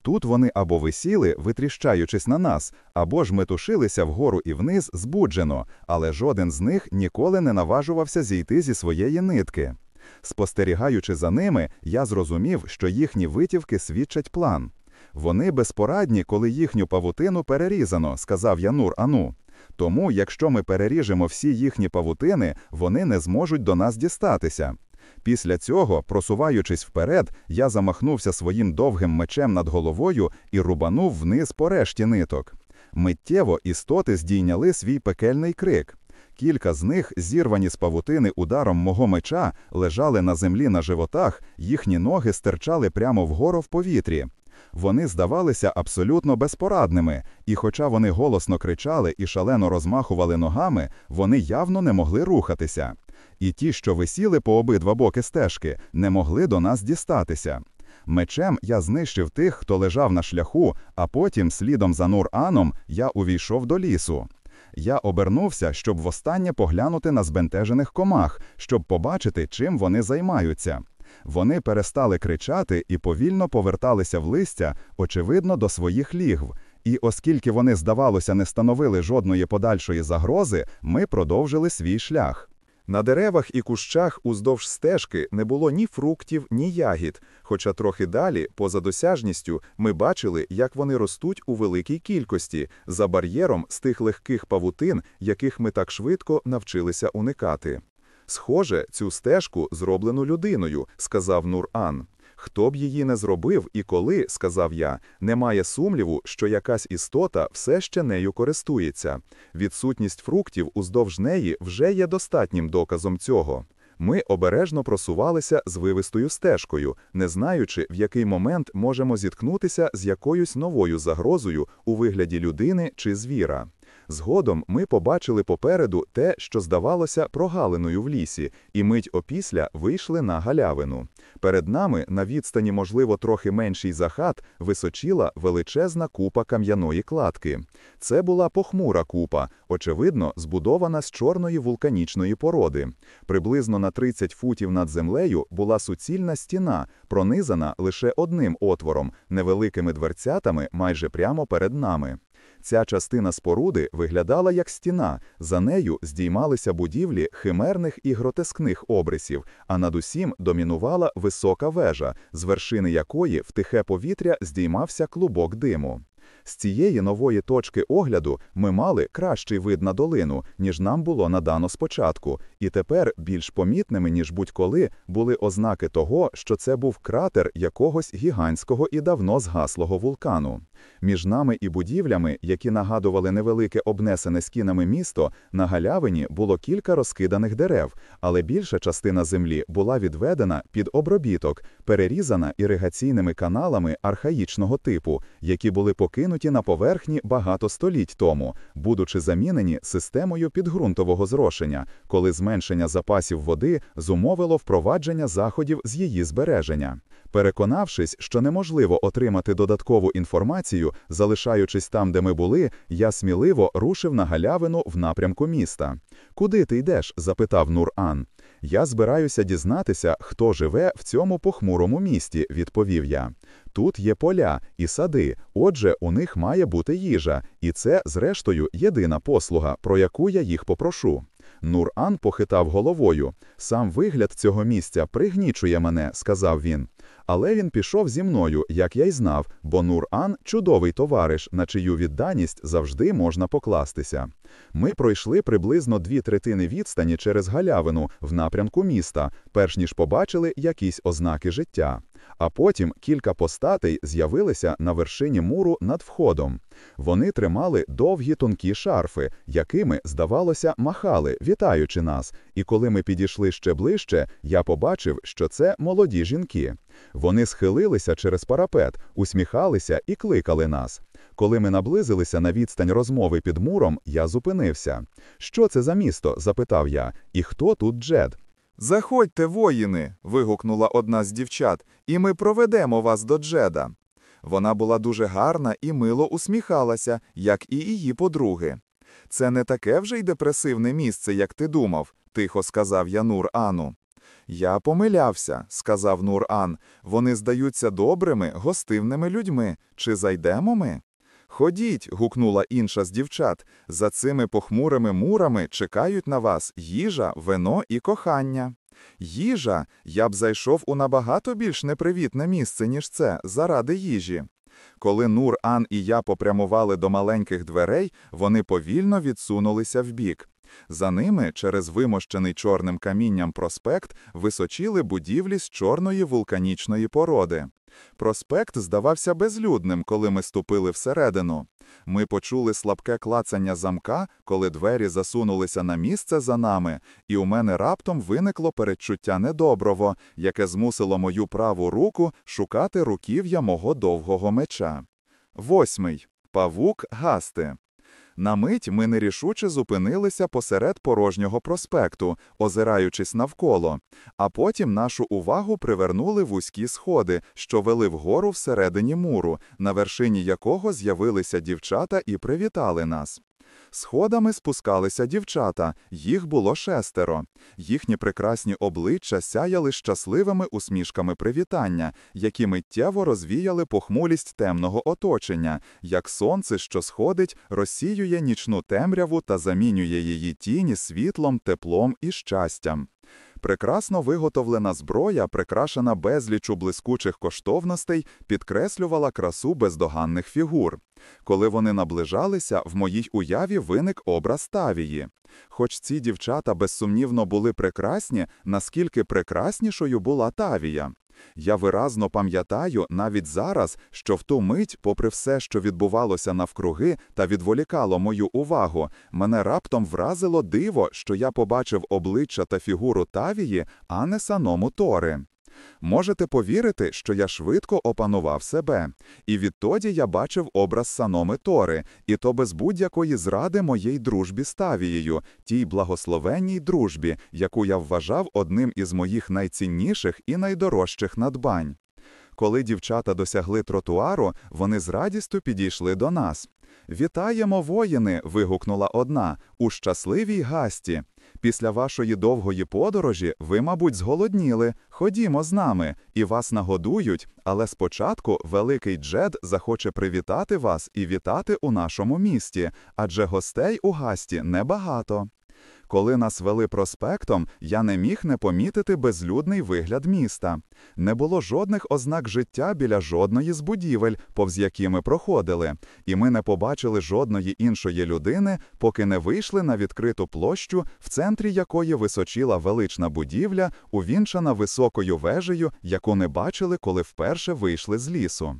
Тут вони або висіли, витріщаючись на нас, або ж метушилися вгору і вниз збуджено, але жоден з них ніколи не наважувався зійти зі своєї нитки. Спостерігаючи за ними, я зрозумів, що їхні витівки свідчать план. Вони безпорадні, коли їхню павутину перерізано, сказав Янур Ану. Тому, якщо ми переріжемо всі їхні павутини, вони не зможуть до нас дістатися. Після цього, просуваючись вперед, я замахнувся своїм довгим мечем над головою і рубанув вниз по решті ниток. Миттєво істоти здійняли свій пекельний крик. Кілька з них, зірвані з павутини ударом мого меча, лежали на землі на животах, їхні ноги стирчали прямо вгору в повітрі. Вони здавалися абсолютно безпорадними, і, хоча вони голосно кричали і шалено розмахували ногами, вони явно не могли рухатися. І ті, що висіли по обидва боки стежки, не могли до нас дістатися. Мечем я знищив тих, хто лежав на шляху, а потім, слідом за Нур-Аном, я увійшов до лісу. Я обернувся, щоб востаннє поглянути на збентежених комах, щоб побачити, чим вони займаються. Вони перестали кричати і повільно поверталися в листя, очевидно, до своїх лігв. І оскільки вони, здавалося, не становили жодної подальшої загрози, ми продовжили свій шлях. На деревах і кущах уздовж стежки не було ні фруктів, ні ягід, хоча трохи далі, поза досяжністю, ми бачили, як вони ростуть у великій кількості, за бар'єром з тих легких павутин, яких ми так швидко навчилися уникати. Схоже, цю стежку зроблену людиною, сказав Нур-Ан. Хто б її не зробив і коли, сказав я, немає сумніву, що якась істота все ще нею користується. Відсутність фруктів уздовж неї вже є достатнім доказом цього. Ми обережно просувалися звивистою стежкою, не знаючи, в який момент можемо зіткнутися з якоюсь новою загрозою у вигляді людини чи звіра. Згодом ми побачили попереду те, що здавалося прогалиною в лісі, і мить опісля вийшли на галявину. Перед нами, на відстані, можливо, трохи меншій за хат, височіла величезна купа кам'яної кладки. Це була похмура купа, очевидно, збудована з чорної вулканічної породи. Приблизно на 30 футів над землею була суцільна стіна, пронизана лише одним отвором, невеликими дверцятами майже прямо перед нами. Ця частина споруди виглядала як стіна, за нею здіймалися будівлі химерних і гротескних обрисів, а над усім домінувала висока вежа, з вершини якої в тихе повітря здіймався клубок диму. З цієї нової точки огляду ми мали кращий вид на долину, ніж нам було надано спочатку, і тепер більш помітними, ніж будь-коли, були ознаки того, що це був кратер якогось гігантського і давно згаслого вулкану. Між нами і будівлями, які нагадували невелике обнесене скінами місто, на галявині було кілька розкиданих дерев, але більша частина землі була відведена під обробіток, перерізана іригаційними каналами архаїчного типу, які були покинуті на поверхні багато століть тому, будучи замінені системою підґрунтового зрошення, коли зменшення запасів води зумовило впровадження заходів з її збереження. Переконавшись, що неможливо отримати додаткову інформацію, залишаючись там, де ми були, я сміливо рушив на галявину в напрямку міста. Куди ти йдеш? запитав Нур-Ан. Я збираюся дізнатися, хто живе в цьому похмурому місті, відповів я. Тут є поля і сади, отже, у них має бути їжа, і це, зрештою, єдина послуга, про яку я їх попрошу. Нур-Ан похитав головою. Сам вигляд цього місця пригнічує мене, сказав він. Але він пішов зі мною, як я й знав, бо Нур-Ан – чудовий товариш, на чию відданість завжди можна покластися. Ми пройшли приблизно дві третини відстані через галявину в напрямку міста, перш ніж побачили якісь ознаки життя. А потім кілька постатей з'явилися на вершині муру над входом. Вони тримали довгі тонкі шарфи, якими, здавалося, махали, вітаючи нас. І коли ми підійшли ще ближче, я побачив, що це молоді жінки. Вони схилилися через парапет, усміхалися і кликали нас. Коли ми наблизилися на відстань розмови під муром, я зупинився. Що це за місто? запитав я. І хто тут Джед? Заходьте, воїни. вигукнула одна з дівчат, і ми проведемо вас до Джеда. Вона була дуже гарна і мило усміхалася, як і її подруги. Це не таке вже й депресивне місце, як ти думав, тихо сказав я Нур Ану. Я помилявся, сказав Нур Ан. Вони здаються добрими, гостивними людьми. Чи зайдемо ми? Ходіть, гукнула інша з дівчат. За цими похмурими мурами чекають на вас їжа, вино і кохання. Їжа, я б зайшов у набагато більш непривітне місце, ніж це, заради їжі. Коли Нур Ан і я попрямували до маленьких дверей, вони повільно відсунулися вбік. За ними, через вимощений чорним камінням проспект, височіли будівлі з чорної вулканічної породи. Проспект здавався безлюдним, коли ми ступили всередину. Ми почули слабке клацання замка, коли двері засунулися на місце за нами, і у мене раптом виникло передчуття недоброго, яке змусило мою праву руку шукати руків'я мого довгого меча. Восьмий. Павук Гасти. На мить ми нерішуче зупинилися посеред порожнього проспекту, озираючись навколо, а потім нашу увагу привернули вузькі сходи, що вели вгору всередині муру, на вершині якого з'явилися дівчата і привітали нас. Сходами спускалися дівчата, їх було шестеро. Їхні прекрасні обличчя сяяли щасливими усмішками привітання, які миттєво розвіяли похмурість темного оточення, як сонце, що сходить, розсіює нічну темряву та замінює її тіні світлом, теплом і щастям. Прекрасно виготовлена зброя, прикрашена безлічу блискучих коштовностей, підкреслювала красу бездоганних фігур. Коли вони наближалися, в моїй уяві виник образ Тавії. Хоч ці дівчата безсумнівно були прекрасні, наскільки прекраснішою була Тавія. Я виразно пам'ятаю навіть зараз, що в ту мить, попри все, що відбувалося навкруги та відволікало мою увагу, мене раптом вразило диво, що я побачив обличчя та фігуру Тавії, а не саному Тори. Можете повірити, що я швидко опанував себе, і відтоді я бачив образ Саноми Тори, і то без будь-якої зради моїй дружбі з Тавією, тій благословенній дружбі, яку я вважав одним із моїх найцінніших і найдорожчих надбань. Коли дівчата досягли тротуару, вони з радістю підійшли до нас. Вітаємо, воїни! вигукнула одна у щасливій гасті. Після вашої довгої подорожі ви, мабуть, зголодніли. Ходімо з нами, і вас нагодують. Але спочатку великий Джед захоче привітати вас і вітати у нашому місті, адже гостей у гасті небагато. Коли нас вели проспектом, я не міг не помітити безлюдний вигляд міста. Не було жодних ознак життя біля жодної з будівель, повз які ми проходили, і ми не побачили жодної іншої людини, поки не вийшли на відкриту площу, в центрі якої височіла велична будівля, увінчана високою вежею, яку не бачили, коли вперше вийшли з лісу.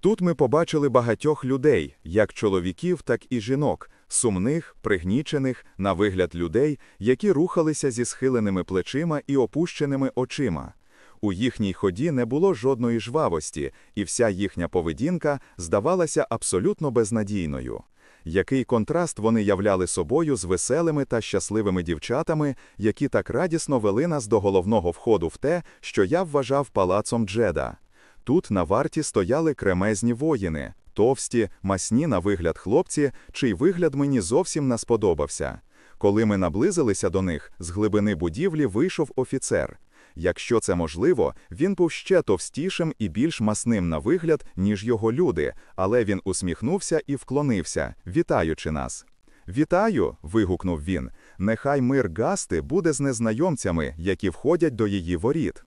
Тут ми побачили багатьох людей, як чоловіків, так і жінок, сумних, пригнічених, на вигляд людей, які рухалися зі схиленими плечима і опущеними очима. У їхній ході не було жодної жвавості, і вся їхня поведінка здавалася абсолютно безнадійною. Який контраст вони являли собою з веселими та щасливими дівчатами, які так радісно вели нас до головного входу в те, що я вважав палацом Джеда. Тут на варті стояли кремезні воїни, товсті, масні на вигляд хлопці, чий вигляд мені зовсім не сподобався. Коли ми наблизилися до них, з глибини будівлі вийшов офіцер. Якщо це можливо, він був ще товстішим і більш масним на вигляд, ніж його люди, але він усміхнувся і вклонився, вітаючи нас. Вітаю. вигукнув він. Нехай мир Гасти буде з незнайомцями, які входять до її воріт.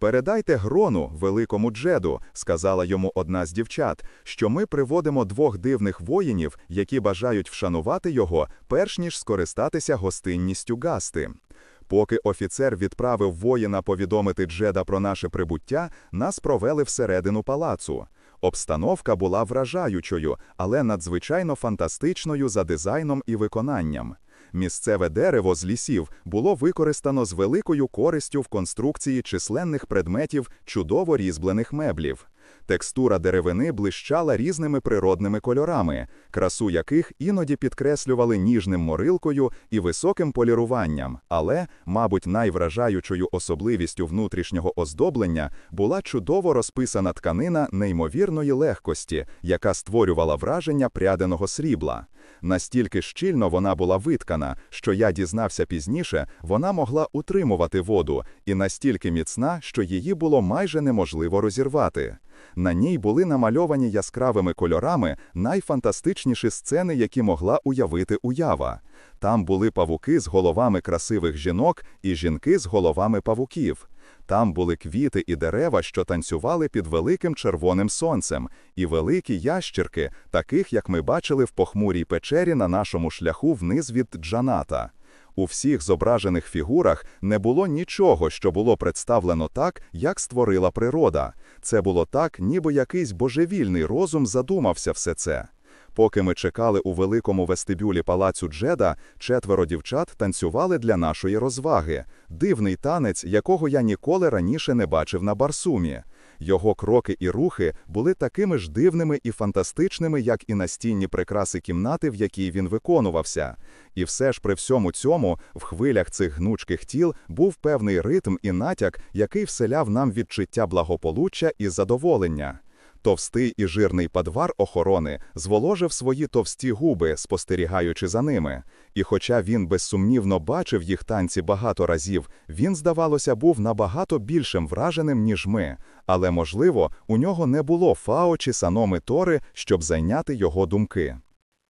Передайте грону, великому Джеду, сказала йому одна з дівчат, що ми приводимо двох дивних воїнів, які бажають вшанувати його, перш ніж скористатися гостинністю Гасти. Поки офіцер відправив воїна повідомити Джеда про наше прибуття, нас провели всередину палацу. Обстановка була вражаючою, але надзвичайно фантастичною за дизайном і виконанням. Місцеве дерево з лісів було використано з великою користю в конструкції численних предметів чудово різьблених меблів. Текстура деревини блищала різними природними кольорами, красу яких іноді підкреслювали ніжним морилкою і високим поліруванням, але, мабуть, найвражаючою особливістю внутрішнього оздоблення була чудово розписана тканина неймовірної легкості, яка створювала враження пряденого срібла. Настільки щільно вона була виткана, що я дізнався пізніше, вона могла утримувати воду, і настільки міцна, що її було майже неможливо розірвати. На ній були намальовані яскравими кольорами найфантастичніші сцени, які могла уявити уява. Там були павуки з головами красивих жінок і жінки з головами павуків. Там були квіти і дерева, що танцювали під великим червоним сонцем, і великі ящірки, таких як ми бачили в похмурій печері на нашому шляху вниз від Джаната. У всіх зображених фігурах не було нічого, що було представлено так, як створила природа. Це було так, ніби якийсь божевільний розум задумався все це. Поки ми чекали у великому вестибюлі палацу Джеда, четверо дівчат танцювали для нашої розваги, дивний танець, якого я ніколи раніше не бачив на Барсумі. Його кроки і рухи були такими ж дивними і фантастичними, як і настінні прикраси кімнати, в якій він виконувався. І все ж при всьому цьому, в хвилях цих гнучких тіл був певний ритм і натяк, який вселяв нам відчуття благополуччя і задоволення. Товстий і жирний падвар охорони зволожив свої товсті губи, спостерігаючи за ними. І хоча він безсумнівно бачив їх танці багато разів, він, здавалося, був набагато більшим враженим, ніж ми. Але, можливо, у нього не було фао чи саноми Тори, щоб зайняти його думки.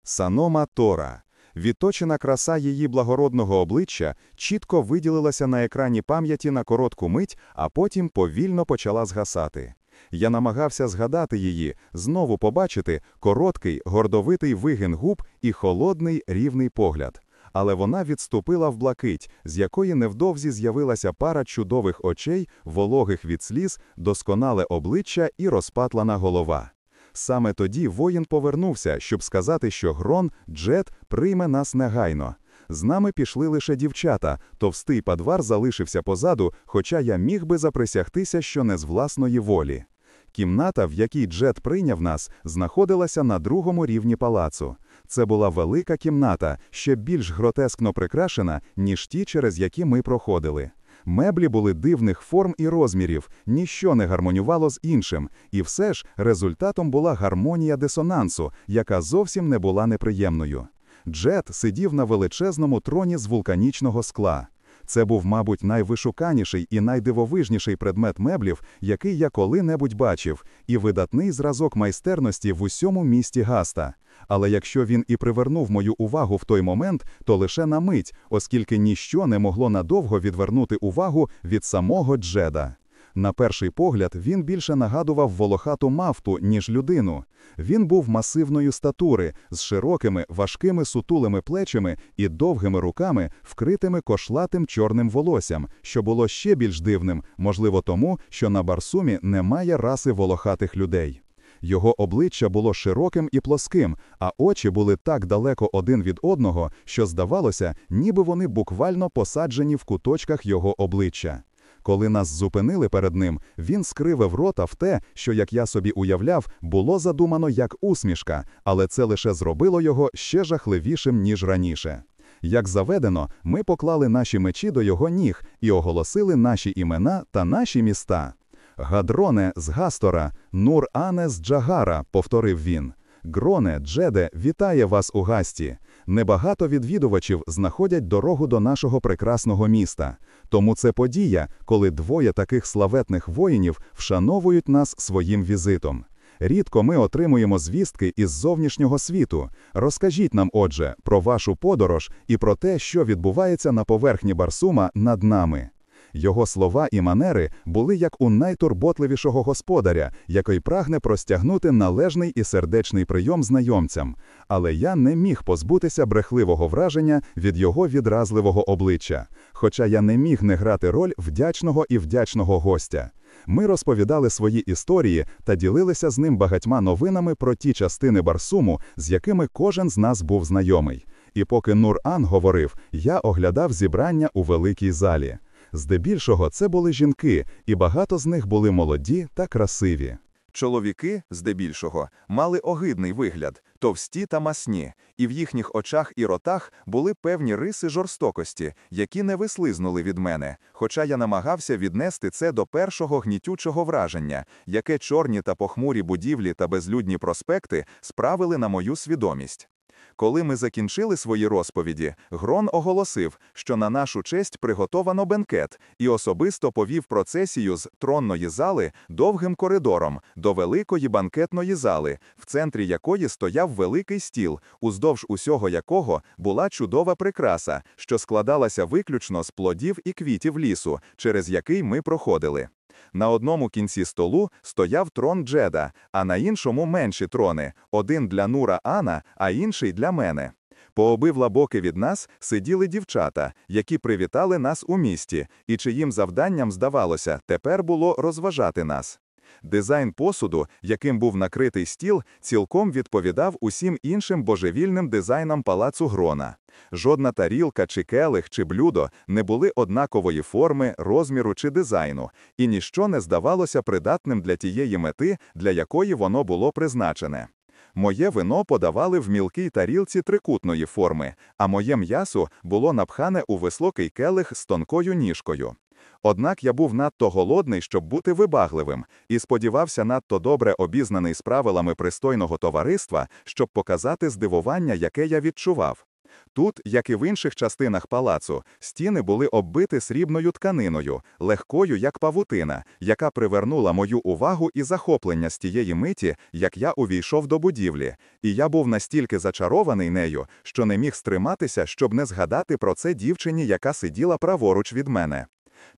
Санома Тора. Відточена краса її благородного обличчя чітко виділилася на екрані пам'яті на коротку мить, а потім повільно почала згасати. Я намагався згадати її, знову побачити короткий, гордовитий вигин губ і холодний рівний погляд. Але вона відступила в блакить, з якої невдовзі з'явилася пара чудових очей, вологих від сліз, досконале обличчя і розпатлана голова. Саме тоді воїн повернувся, щоб сказати, що Грон, Джет, прийме нас негайно. З нами пішли лише дівчата, товстий падвар залишився позаду, хоча я міг би заприсягтися, що не з власної волі. Кімната, в якій Джет прийняв нас, знаходилася на другому рівні палацу. Це була велика кімната, ще більш гротескно прикрашена, ніж ті, через які ми проходили. Меблі були дивних форм і розмірів, ніщо не гармонювало з іншим, і все ж результатом була гармонія дисонансу, яка зовсім не була неприємною. Джет сидів на величезному троні з вулканічного скла. Це був, мабуть, найвишуканіший і найдивовижніший предмет меблів, який я коли-небудь бачив, і видатний зразок майстерності в усьому місті Гаста. Але якщо він і привернув мою увагу в той момент, то лише на мить, оскільки ніщо не могло надовго відвернути увагу від самого Джеда. На перший погляд він більше нагадував волохату мафту, ніж людину. Він був масивної статури, з широкими, важкими сутулими плечами і довгими руками, вкритими кошлатим чорним волоссям, що було ще більш дивним, можливо, тому, що на Барсумі немає раси волохатих людей. Його обличчя було широким і плоским, а очі були так далеко один від одного, що здавалося, ніби вони буквально посаджені в куточках його обличчя. Коли нас зупинили перед ним, він скривив рота в те, що, як я собі уявляв, було задумано як усмішка, але це лише зробило його ще жахливішим, ніж раніше. Як заведено, ми поклали наші мечі до його ніг і оголосили наші імена та наші міста. Гадроне з Гастора, Нур Ане з Джагара, повторив він. Гроне, Джеде, вітає вас у Гасті. Небагато відвідувачів знаходять дорогу до нашого прекрасного міста. Тому це подія, коли двоє таких славетних воїнів вшановують нас своїм візитом. Рідко ми отримуємо звістки із зовнішнього світу. Розкажіть нам, отже, про вашу подорож і про те, що відбувається на поверхні Барсума над нами. Його слова і манери були як у найтурботливішого господаря, який прагне простягнути належний і сердечний прийом знайомцям. Але я не міг позбутися брехливого враження від його відразливого обличчя, хоча я не міг не грати роль вдячного і вдячного гостя. Ми розповідали свої історії та ділилися з ним багатьма новинами про ті частини Барсуму, з якими кожен з нас був знайомий. І поки Нур-Ан говорив, я оглядав зібрання у великій залі. Здебільшого це були жінки, і багато з них були молоді та красиві. Чоловіки, здебільшого, мали огидний вигляд, товсті та масні, і в їхніх очах і ротах були певні риси жорстокості, які не вислизнули від мене, хоча я намагався віднести це до першого гнітючого враження, яке чорні та похмурі будівлі та безлюдні проспекти справили на мою свідомість. Коли ми закінчили свої розповіді, Грон оголосив, що на нашу честь приготовано бенкет, і особисто повів процесію з тронної зали довгим коридором до великої банкетної зали, в центрі якої стояв великий стіл, уздовж усього якого була чудова прикраса, що складалася виключно з плодів і квітів лісу, через який ми проходили. На одному кінці столу стояв трон Джеда, а на іншому менші трони: один для Нура Ана, а інший для мене. По обидва боки від нас сиділи дівчата, які привітали нас у місті, і чиїм завданням, здавалося, тепер було розважати нас. Дизайн посуду, яким був накритий стіл, цілком відповідав усім іншим божевільним дизайнам палацу Грона. Жодна тарілка чи келих чи блюдо не були однакової форми, розміру чи дизайну, і ніщо не здавалося придатним для тієї мети, для якої воно було призначене. Моє вино подавали в мілкій тарілці трикутної форми, а моє м'ясо було напхане у високий келих з тонкою ніжкою. Однак я був надто голодний, щоб бути вибагливим, і сподівався надто добре обізнаний з правилами пристойного товариства, щоб показати здивування, яке я відчував. Тут, як і в інших частинах палацу, стіни були оббиті срібною тканиною, легкою, як павутина, яка привернула мою увагу і захоплення з тієї миті, як я увійшов до будівлі, і я був настільки зачарований нею, що не міг стриматися, щоб не згадати про це дівчині, яка сиділа праворуч від мене.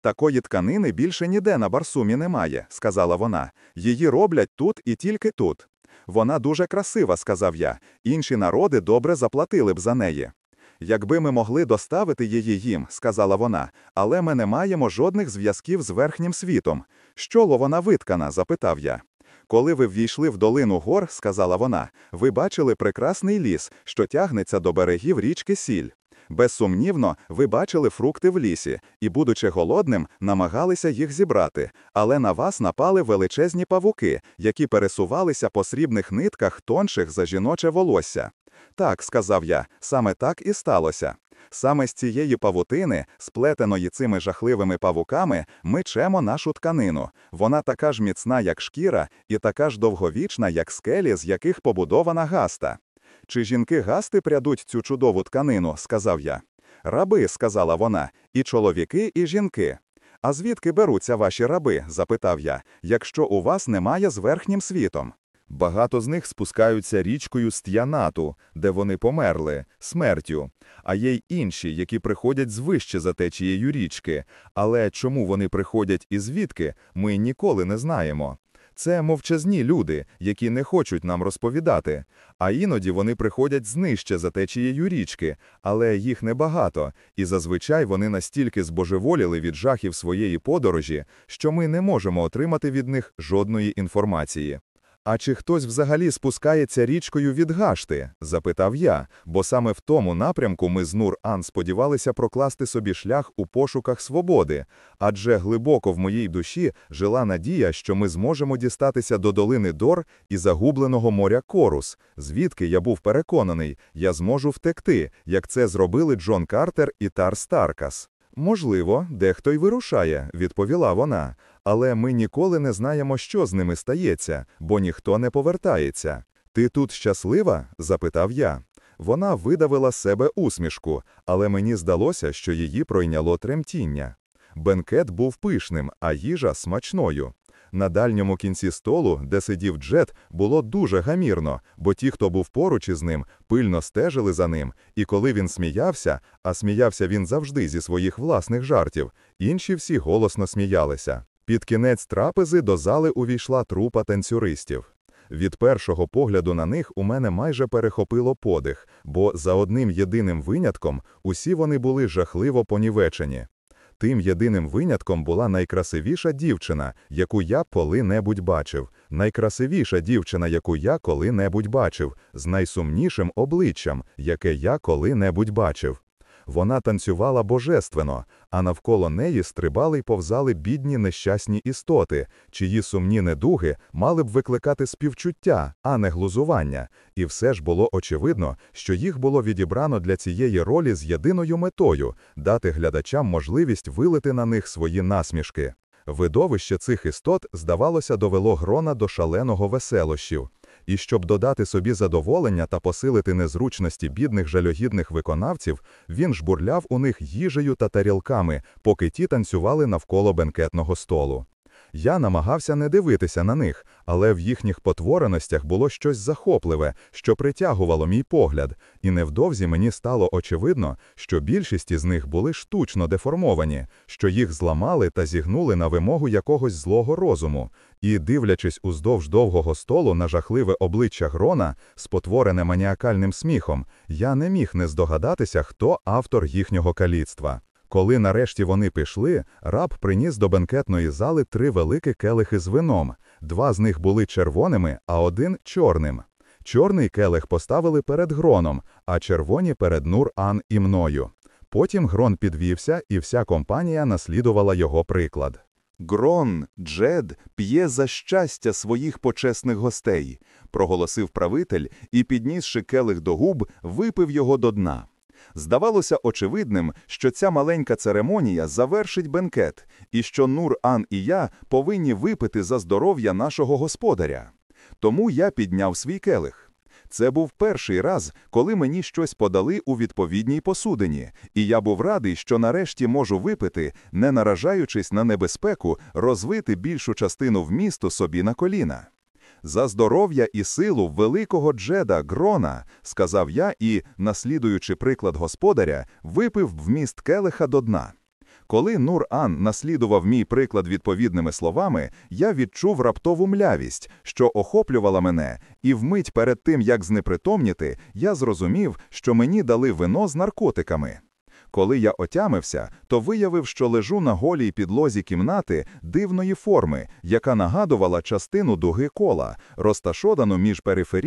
Такої тканини більше ніде на Барсумі немає, сказала вона. Її роблять тут і тільки тут. Вона дуже красива, сказав я. Інші народи добре заплатили б за неї. Якби ми могли доставити її їм, сказала вона, але ми не маємо жодних зв'язків з верхнім світом. Чого вона виткана? запитав я. Коли ви ввійшли в долину гор, сказала вона, ви бачили прекрасний ліс, що тягнеться до берегів річки Сіль. Безсумнівно, ви бачили фрукти в лісі і, будучи голодним, намагалися їх зібрати, але на вас напали величезні павуки, які пересувалися по срібних нитках тонших за жіноче волосся. Так, сказав я, саме так і сталося. Саме з цієї павутини, сплетеної цими жахливими павуками, ми чемо нашу тканину. Вона така ж міцна, як шкіра, і така ж довговічна, як скелі, з яких побудована гаста. Чи жінки гасти прядуть цю чудову тканину, сказав я. Раби, сказала вона, і чоловіки, і жінки. А звідки беруться ваші раби? запитав я, якщо у вас немає з верхнім світом. Багато з них спускаються річкою Ст'янату, де вони померли, смертю, а є й інші, які приходять звище за течією річки, але чому вони приходять і звідки, ми ніколи не знаємо. Це мовчазні люди, які не хочуть нам розповідати, а іноді вони приходять знижче за течією річки, але їх небагато, і зазвичай вони настільки збожеволіли від жахів своєї подорожі, що ми не можемо отримати від них жодної інформації. А чи хтось взагалі спускається річкою від Гашти? запитав я, бо саме в тому напрямку ми з Нур-Ан сподівалися прокласти собі шлях у пошуках свободи, адже глибоко в моїй душі жила надія, що ми зможемо дістатися до долини Дор і загубленого моря Корус, звідки я був переконаний, я зможу втекти, як це зробили Джон Картер і Тар Старкас. Можливо, дехто й вирушає, відповіла вона, але ми ніколи не знаємо, що з ними стається, бо ніхто не повертається. Ти тут щаслива? запитав я. Вона видавила себе усмішку, але мені здалося, що її пройняло тремтіння. Бенкет був пишним, а їжа смачною. На дальньому кінці столу, де сидів Джет, було дуже гамірно, бо ті, хто був поруч із ним, пильно стежили за ним, і коли він сміявся, а сміявся він завжди зі своїх власних жартів, інші всі голосно сміялися. Під кінець трапези до зали увійшла трупа танцюристів. Від першого погляду на них у мене майже перехопило подих, бо за одним єдиним винятком усі вони були жахливо понівечені. Тим єдиним винятком була найкрасивіша дівчина, яку я коли-небудь бачив, найкрасивіша дівчина, яку я коли-небудь бачив, з найсумнішим обличчям, яке я коли-небудь бачив. Вона танцювала божественно, а навколо неї стрибали й повзали бідні нещасні істоти, чиї сумні недуги мали б викликати співчуття, а не глузування. І все ж було очевидно, що їх було відібрано для цієї ролі з єдиною метою дати глядачам можливість вилити на них свої насмішки. Видовище цих істот, здавалося, довело грона до шаленого веселощів. І щоб додати собі задоволення та посилити незручності бідних жалюгідних виконавців, він жбурляв у них їжею та тарілками, поки ті танцювали навколо бенкетного столу. Я намагався не дивитися на них, але в їхніх потвореностях було щось захопливе, що притягувало мій погляд, і невдовзі мені стало очевидно, що більшість із них були штучно деформовані, що їх зламали та зігнули на вимогу якогось злого розуму. І, дивлячись уздовж довгого столу на жахливе обличчя Грона, спотворене маніакальним сміхом, я не міг не здогадатися, хто автор їхнього каліцтва. Коли нарешті вони пішли, раб приніс до бенкетної зали три великі келихи з вином. Два з них були червоними, а один чорним. Чорний келих поставили перед гроном, а червоні перед Нур-Ан і мною. Потім грон підвівся, і вся компанія наслідувала його приклад. Грон, Джед, п'є за щастя своїх почесних гостей, проголосив правитель і, піднісши келих до губ, випив його до дна. Здавалося очевидним, що ця маленька церемонія завершить бенкет, і що Нур-Ан і я повинні випити за здоров'я нашого господаря. Тому я підняв свій келих. Це був перший раз, коли мені щось подали у відповідній посудині, і я був радий, що нарешті можу випити, не наражаючись на небезпеку, розвити більшу частину вмісту собі на коліна. За здоров'я і силу великого Джеда Грона, сказав я і, наслідуючи приклад господаря, випив вміст келиха до дна. Коли Нур-Ан наслідував мій приклад відповідними словами, я відчув раптову млявість, що охоплювала мене, і вмить перед тим, як знепритомніти, я зрозумів, що мені дали вино з наркотиками. Коли я отямився, то виявив, що лежу на голій підлозі кімнати дивної форми, яка нагадувала частину дуги кола, розташовану між периферією